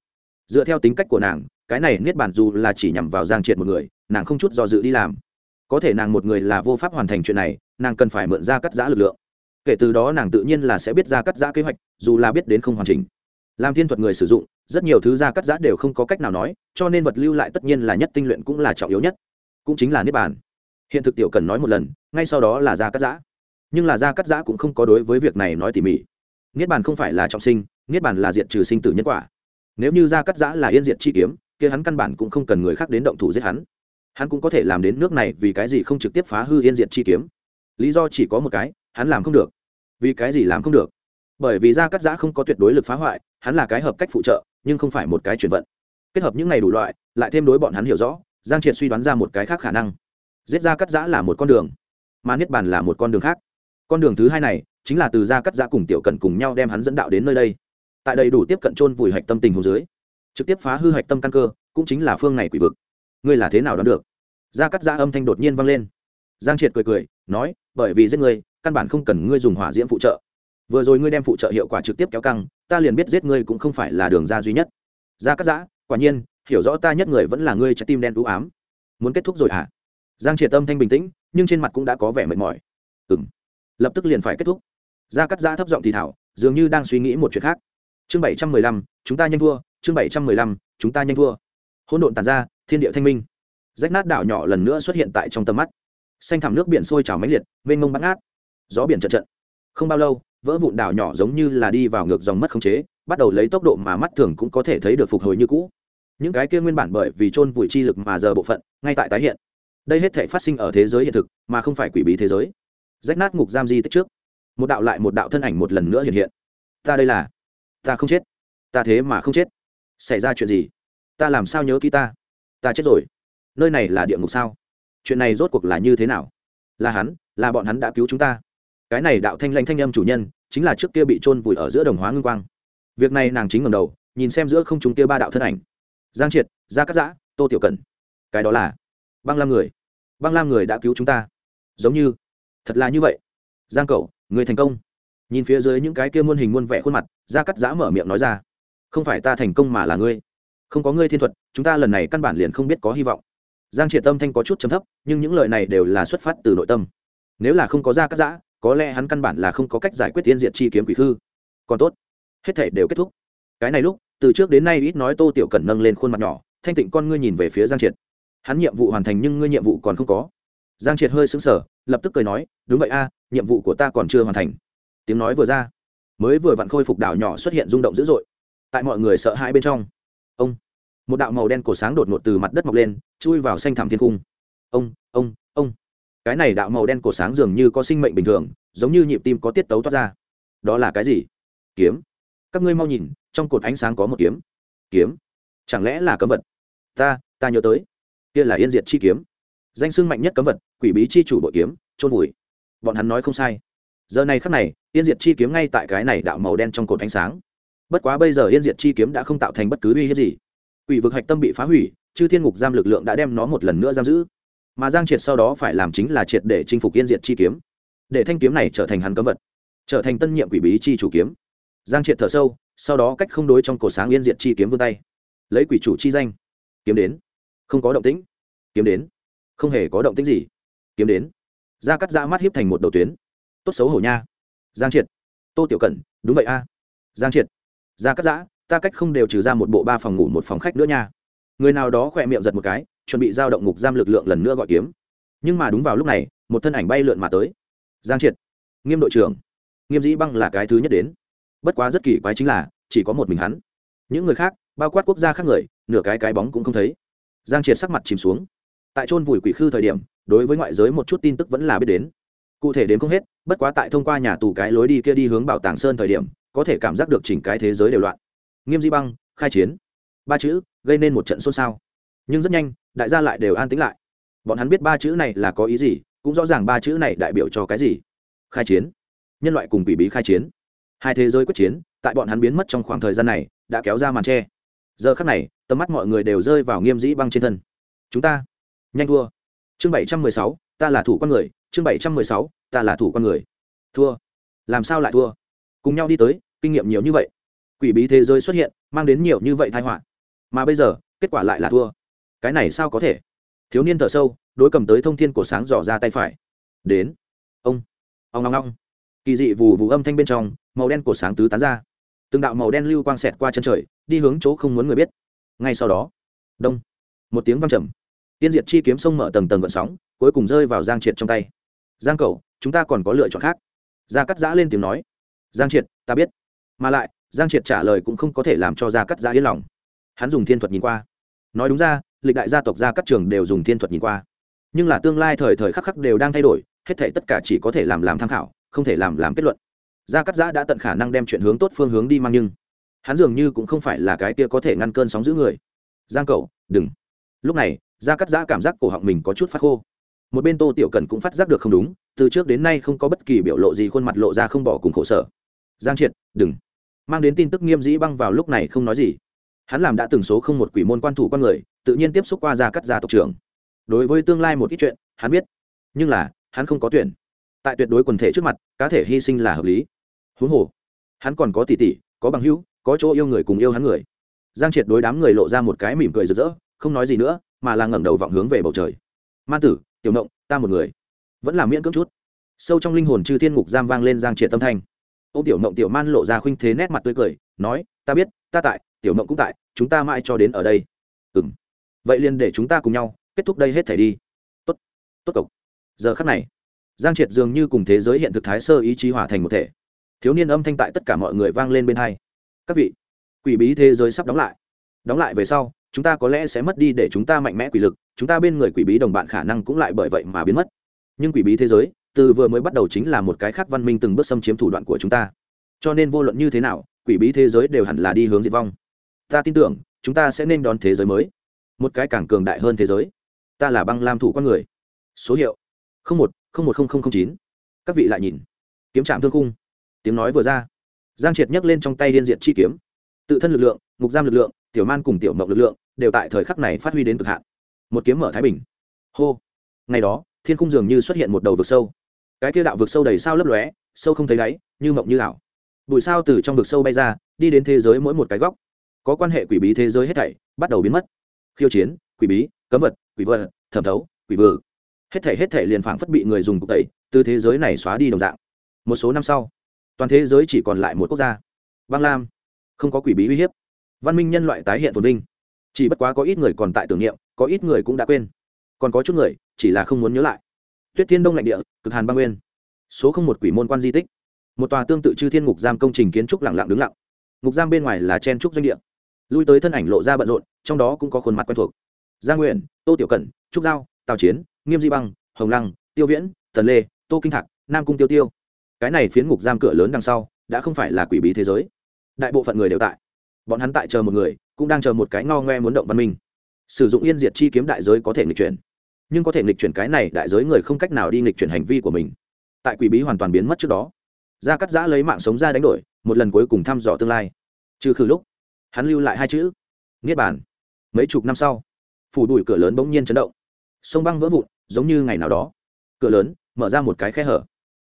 dựa theo tính cách của nàng, cái này niết bàn dù là chỉ nhằm vào giang triệt một người, nàng không chút do dự đi làm. Có thể nàng một người là vô pháp hoàn thành chuyện này, nàng cần phải mượn ra cắt giã lực lượng. Kể từ đó nàng tự nhiên là sẽ biết ra cắt giã kế hoạch, dù là biết đến không hoàn chỉnh. Làm thiên thuật người sử dụng, rất nhiều thứ ra cắt giã đều không có cách nào nói, cho nên vật lưu lại tất nhiên là nhất tinh luyện cũng là trọng yếu nhất. Cũng chính là niết bàn. Hiện thực tiểu cần nói một lần, ngay sau đó là ra cắt giã. Nhưng là ra cắt giã cũng không có đối với việc này nói tỉ mỉ. Niết bàn không phải là trọng sinh, niết bàn là diện trừ sinh tử nhân quả nếu như ra cắt giã là yên diện chi kiếm, kia hắn căn bản cũng không cần người khác đến động thủ giết hắn. Hắn cũng có thể làm đến nước này vì cái gì không trực tiếp phá hư yên diệt chi kiếm. Lý do chỉ có một cái, hắn làm không được. Vì cái gì làm không được? Bởi vì gia cắt giã không có tuyệt đối lực phá hoại, hắn là cái hợp cách phụ trợ, nhưng không phải một cái chuyển vận. Kết hợp những này đủ loại, lại thêm đối bọn hắn hiểu rõ, giang triệt suy đoán ra một cái khác khả năng. Giết gia cắt giã là một con đường, mà niết bàn là một con đường khác. Con đường thứ hai này, chính là từ gia cắt giã cùng tiểu cần cùng nhau đem hắn dẫn đạo đến nơi đây tại đây đủ tiếp cận chôn vùi hạch tâm tình hồ dưới, trực tiếp phá hư hạch tâm căn cơ, cũng chính là phương này quỷ vực. Ngươi là thế nào đoán được? Gia cắt gia âm thanh đột nhiên vang lên. Giang triệt cười cười, nói, bởi vì giết ngươi, căn bản không cần ngươi dùng hỏa diễm phụ trợ. Vừa rồi ngươi đem phụ trợ hiệu quả trực tiếp kéo căng, ta liền biết giết ngươi cũng không phải là đường ra duy nhất. Gia cắt giã, quả nhiên, hiểu rõ ta nhất người vẫn là ngươi trái tim đen đũ ám. Muốn kết thúc rồi hả? Giang triệt âm thanh bình tĩnh, nhưng trên mặt cũng đã có vẻ mệt mỏi. Ừng lập tức liền phải kết thúc. Gia cắt giã thấp giọng thì thảo, dường như đang suy nghĩ một chuyện khác chương bảy trăm mười lăm, chúng ta nhanh thua. Chương bảy trăm mười lăm, chúng ta nhanh thua. Hỗn độn tàn ra, thiên địa thanh minh. Rách nát đảo nhỏ lần nữa xuất hiện tại trong tầm mắt. Xanh thẳm nước biển sôi trào mãnh liệt, mênh mông bắt ngát. Gió biển trận trận. Không bao lâu, vỡ vụn đảo nhỏ giống như là đi vào ngược dòng mất khống chế, bắt đầu lấy tốc độ mà mắt thường cũng có thể thấy được phục hồi như cũ. Những cái kia nguyên bản bởi vì chôn vùi chi lực mà giờ bộ phận, ngay tại tái hiện. Đây hết thể phát sinh ở thế giới hiện thực, mà không phải quỷ bí thế giới. Rách nát ngục giam di tích trước. Một đạo lại một đạo thân ảnh một lần nữa hiện hiện. Ta đây là ta không chết. Ta thế mà không chết. Xảy ra chuyện gì? Ta làm sao nhớ ký ta? Ta chết rồi. Nơi này là địa ngục sao? Chuyện này rốt cuộc là như thế nào? Là hắn, là bọn hắn đã cứu chúng ta. Cái này đạo thanh lanh thanh âm chủ nhân, chính là trước kia bị trôn vùi ở giữa đồng hóa ngưng quang. Việc này nàng chính ngầm đầu, nhìn xem giữa không chúng kia ba đạo thân ảnh. Giang triệt, gia cắt giã, tô tiểu cần cái đó là băng lam người. Băng lam người đã cứu chúng ta. Giống như, thật là như vậy. Giang cậu người thành công nhìn phía dưới những cái kia muôn hình muôn vẻ khuôn mặt, gia cắt giã mở miệng nói ra, không phải ta thành công mà là ngươi. Không có ngươi thiên thuật, chúng ta lần này căn bản liền không biết có hy vọng. Giang triệt tâm thanh có chút chấm thấp, nhưng những lời này đều là xuất phát từ nội tâm. Nếu là không có ra cắt giã, có lẽ hắn căn bản là không có cách giải quyết tiên diện chi kiếm quỷ thư. Còn tốt, hết thể đều kết thúc. Cái này lúc, từ trước đến nay ít nói tô tiểu cẩn nâng lên khuôn mặt nhỏ, thanh tịnh con ngươi nhìn về phía giang triệt. Hắn nhiệm vụ hoàn thành nhưng ngươi nhiệm vụ còn không có. Giang triệt hơi sững sờ, lập tức cười nói, đúng vậy a, nhiệm vụ của ta còn chưa hoàn thành tiếng nói vừa ra, mới vừa vặn khôi phục đảo nhỏ xuất hiện rung động dữ dội. Tại mọi người sợ hãi bên trong, ông, một đạo màu đen cổ sáng đột ngột từ mặt đất mọc lên, chui vào xanh thảm thiên cung. Ông ông ông. Cái này đạo màu đen cổ sáng dường như có sinh mệnh bình thường, giống như nhịp tim có tiết tấu toát ra. Đó là cái gì? Kiếm. Các ngươi mau nhìn, trong cột ánh sáng có một kiếm. Kiếm. Chẳng lẽ là cấm vật? Ta ta nhớ tới. Kia là yên diệt chi kiếm. Danh sưng mạnh nhất cấm vật, quỷ bí chi chủ bội kiếm trôn vùi. Bọn hắn nói không sai giờ này khắc này, yên diệt chi kiếm ngay tại cái này đạo màu đen trong cột ánh sáng. Bất quá bây giờ yên diệt chi kiếm đã không tạo thành bất cứ uy hiếp gì. Quỷ vực hạch tâm bị phá hủy, chư thiên ngục giam lực lượng đã đem nó một lần nữa giam giữ. Mà giang triệt sau đó phải làm chính là triệt để chinh phục yên diệt chi kiếm. Để thanh kiếm này trở thành hắn cấm vật, trở thành tân nhiệm quỷ bí chi chủ kiếm. Giang triệt thở sâu, sau đó cách không đối trong cổ sáng yên diệt chi kiếm vươn tay. Lấy quỷ chủ chi danh. Kiếm đến. Không có động tĩnh. Kiếm đến. Không hề có động tĩnh gì. Kiếm đến. Ra cắt ra mắt hiếp thành một đầu tuyến tốt xấu hổ nha. Giang triệt. Tô tiểu cẩn, đúng vậy a. Giang triệt. Ra cắt giã, ta cách không đều trừ ra một bộ ba phòng ngủ một phòng khách nữa nha. Người nào đó khỏe miệng giật một cái, chuẩn bị giao động ngục giam lực lượng lần nữa gọi kiếm. Nhưng mà đúng vào lúc này, một thân ảnh bay lượn mà tới. Giang triệt. Nghiêm đội trưởng. Nghiêm dĩ băng là cái thứ nhất đến. Bất quá rất kỳ quái chính là, chỉ có một mình hắn. Những người khác, bao quát quốc gia khác người, nửa cái cái bóng cũng không thấy. Giang triệt sắc mặt chìm xuống. Tại trôn vùi quỷ khư thời điểm, đối với ngoại giới một chút tin tức vẫn là biết đến. Cụ thể đến không hết bất quá tại thông qua nhà tù cái lối đi kia đi hướng bảo tàng sơn thời điểm, có thể cảm giác được chỉnh cái thế giới đều loạn. Nghiêm di băng, khai chiến. Ba chữ, gây nên một trận xôn xao. Nhưng rất nhanh, đại gia lại đều an tĩnh lại. Bọn hắn biết ba chữ này là có ý gì, cũng rõ ràng ba chữ này đại biểu cho cái gì. Khai chiến. Nhân loại cùng quỷ bí khai chiến. Hai thế giới quyết chiến, tại bọn hắn biến mất trong khoảng thời gian này, đã kéo ra màn tre giờ khắc này, tầm mắt mọi người đều rơi vào nghiêm dĩ băng trên thân. Chúng ta, nhanh thua. Chương bảy trăm mười sáu, ta là thủ con người. Chương bảy trăm mười sáu ta là thủ con người. Thua. Làm sao lại thua? Cùng nhau đi tới, kinh nghiệm nhiều như vậy. Quỷ bí thế giới xuất hiện, mang đến nhiều như vậy thái họa. Mà bây giờ, kết quả lại là thua. Cái này sao có thể? Thiếu niên thở sâu, đối cầm tới thông thiên cổ sáng dò ra tay phải. Đến. Ông. Ông ngong ngong. Kỳ dị vù vù âm thanh bên trong, màu đen cổ sáng tứ tán ra. Từng đạo màu đen lưu quang xẹt qua chân trời, đi hướng chỗ không muốn người biết. Ngay sau đó, đông. Một tiếng văng trầm. Tiên diệt chi kiếm sông mở tầng tầng gợn sóng, cuối cùng rơi vào giang triệt trong tay. Giang cầu chúng ta còn có lựa chọn khác. Gia cắt giã lên tiếng nói. Giang triệt, ta biết. Mà lại, giang triệt trả lời cũng không có thể làm cho gia cắt giã yên lòng. Hắn dùng thiên thuật nhìn qua. Nói đúng ra, lịch đại gia tộc gia cắt trường đều dùng thiên thuật nhìn qua. Nhưng là tương lai thời thời khắc khắc đều đang thay đổi, hết thể tất cả chỉ có thể làm làm tham khảo, không thể làm làm kết luận. Gia cắt giã đã tận khả năng đem chuyện hướng tốt phương hướng đi mang nhưng hắn dường như cũng không phải là cái kia có thể ngăn cơn sóng giữ người. Giang cậu, đừng. Lúc này, gia cắt giã cảm giác cổ họng mình có chút phát khô. Một bên tô tiểu cần cũng phát giác được không đúng từ trước đến nay không có bất kỳ biểu lộ gì khuôn mặt lộ ra không bỏ cùng khổ sở. Giang triệt, đừng. Mang đến tin tức nghiêm dĩ băng vào lúc này không nói gì. Hắn làm đã từng số không một quỷ môn quan thủ con người, tự nhiên tiếp xúc qua gia cắt gia tộc trưởng. Đối với tương lai một ít chuyện, hắn biết. Nhưng là, hắn không có tuyển. Tại tuyệt đối quần thể trước mặt, cá thể hy sinh là hợp lý. Huống hồ, hắn còn có tỷ tỷ, có bằng hữu, có chỗ yêu người cùng yêu hắn người. Giang triệt đối đám người lộ ra một cái mỉm cười rực rỡ, không nói gì nữa, mà là ngẩng đầu vọng hướng về bầu trời. Man tử, tiểu động ta một người vẫn là miễn cưỡng chút. Sâu trong linh hồn chư thiên ngục giam vang lên giang triệt tâm thanh. Ô tiểu mộng tiểu man lộ ra khuynh thế nét mặt tươi cười, nói, ta biết, ta tại, tiểu mộng cũng tại, chúng ta mãi cho đến ở đây. Ừ m vậy liền để chúng ta cùng nhau, kết thúc đây hết thể đi. Tốt tốt cộc. Giờ khắc này, giang triệt dường như cùng thế giới hiện thực thái sơ ý chí hòa thành một thể. Thiếu niên âm thanh tại tất cả mọi người vang lên bên hai. Các vị, quỷ bí thế giới sắp đóng lại. Đóng lại về sau, chúng ta có lẽ sẽ mất đi để chúng ta mạnh mẽ quỷ lực, chúng ta bên người quỷ bí đồng bạn khả năng cũng lại bởi vậy mà biến mất nhưng quỷ bí thế giới, từ vừa mới bắt đầu chính là một cái khác văn minh từng bước xâm chiếm thủ đoạn của chúng ta. Cho nên vô luận như thế nào, quỷ bí thế giới đều hẳn là đi hướng diệt vong. Ta tin tưởng, chúng ta sẽ nên đón thế giới mới. Một cái càng cường đại hơn thế giới. Ta là băng lam thủ con người. Số hiệu một một nghìn chín. Các vị lại nhìn. Kiếm trạm thương khung. tiếng nói vừa ra. Giang triệt nhấc lên trong tay liên diện chi kiếm. Tự thân lực lượng, ngục giam lực lượng, tiểu man cùng tiểu mộng lực lượng đều tại thời khắc này phát huy đến cực hạn. Một kiếm mở thái bình. Hô. Ngày đó thiên cung dường như xuất hiện một đầu vực sâu. Cái kia đạo vực sâu đầy sao lấp lóe, sâu không thấy đáy, như mộng như ảo. Bụi sao từ trong vực sâu bay ra, đi đến thế giới mỗi một cái góc. Có quan hệ quỷ bí thế giới hết thảy, bắt đầu biến mất. Khiêu chiến, quỷ bí, cấm vật, quỷ vật, thẩm thấu, quỷ vự. Hết thảy hết thảy liền phảng phất bị người dùng cục tẩy, từ thế giới này xóa đi đồng dạng. Một số năm sau, toàn thế giới chỉ còn lại một quốc gia. Băng lam. Không có quỷ bí uy hiếp. Văn minh nhân loại tái hiện phồn vinh. Chỉ bất quá có ít người còn tại tưởng niệm, có ít người cũng đã quên. Còn có chút người chỉ là không muốn nhớ lại. Tuyết thiên đông lạnh địa, cực hàn băng nguyên. Số không một quỷ môn quan di tích. Một tòa tương tự chư thiên ngục giam công trình kiến trúc lặng lặng đứng lặng. Ngục giam bên ngoài là chen trúc doanh địa. Lui tới thân ảnh lộ ra bận rộn, trong đó cũng có khuôn mặt quen thuộc. Gia nguyện, tô tiểu cẩn, trúc giao, tào chiến, nghiêm di băng, hồng lăng, tiêu viễn, tần lê, tô kinh thạc, nam cung tiêu tiêu. Cái này phiến ngục giam cửa lớn đằng sau, đã không phải là quỷ bí thế giới. Đại bộ phận người đều tại. Bọn hắn tại chờ một người, cũng đang chờ một cái ngao ngoe muốn động văn minh. Sử dụng yên diệt chi kiếm đại giới có thể nghịch chuyển nhưng có thể nghịch chuyển cái này đại giới người không cách nào đi nghịch chuyển hành vi của mình. Tại quỷ bí hoàn toàn biến mất trước đó ra cắt giã lấy mạng sống ra đánh đổi, một lần cuối cùng thăm dò tương lai. Trừ khử lúc, hắn lưu lại hai chữ, niết bàn. Mấy chục năm sau, phủ đùi cửa lớn bỗng nhiên chấn động. Sông băng vỡ vụn, giống như ngày nào đó. Cửa lớn mở ra một cái khe hở.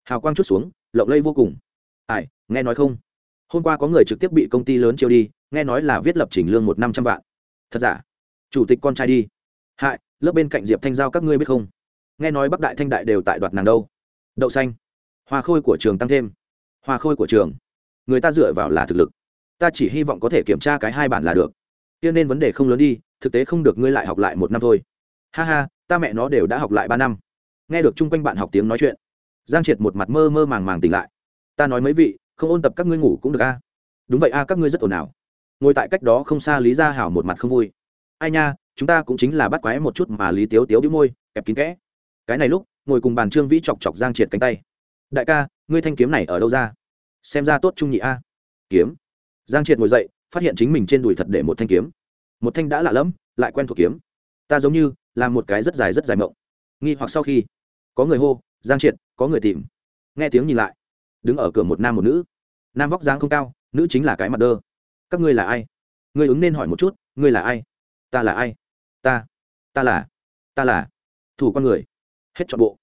Hào quang chút xuống, lộng lây vô cùng. Ai, nghe nói không? Hôm qua có người trực tiếp bị công ty lớn chiêu đi, nghe nói là viết lập trình lương một năm trăm vạn. Thật giả? Chủ tịch con trai đi. Hại lớp bên cạnh diệp thanh giao các ngươi biết không? Nghe nói bắc đại thanh đại đều tại đoạt nàng đâu. Đậu xanh. Hoa khôi của trường tăng thêm. Hoa khôi của trường. Người ta dựa vào là thực lực. Ta chỉ hy vọng có thể kiểm tra cái hai bản là được. Kia nên vấn đề không lớn đi, thực tế không được ngươi lại học lại một năm thôi. Ha ha, ta mẹ nó đều đã học lại ba năm. Nghe được chung quanh bạn học tiếng nói chuyện, giang triệt một mặt mơ mơ màng màng tỉnh lại. Ta nói mấy vị, không ôn tập các ngươi ngủ cũng được a. Đúng vậy a, các ngươi rất ồn ào. Ngồi tại cách đó không xa lý gia hảo một mặt không vui. Ai nha chúng ta cũng chính là bắt quái một chút mà lý tiếu tiếu đĩu môi, kẹp kín kẽ. Cái này lúc, ngồi cùng bàn trương vĩ chọc chọc giang triệt cánh tay. Đại ca, ngươi thanh kiếm này ở đâu ra? Xem ra tốt trung nhị a. Kiếm. Giang triệt ngồi dậy, phát hiện chính mình trên đùi thật để một thanh kiếm. Một thanh đã lạ lẫm, lại quen thuộc kiếm. Ta giống như là một cái rất dài rất dài mộng. Nghi hoặc sau khi, có người hô, giang triệt, có người tìm. Nghe tiếng nhìn lại, đứng ở cửa một nam một nữ. Nam vóc dáng không cao, nữ chính là cái mặt đơ. Các ngươi là ai? Ngươi ứng nên hỏi một chút, ngươi là ai? Ta là ai? Ta. Ta là ta là thủ con người. Hết chọn bộ.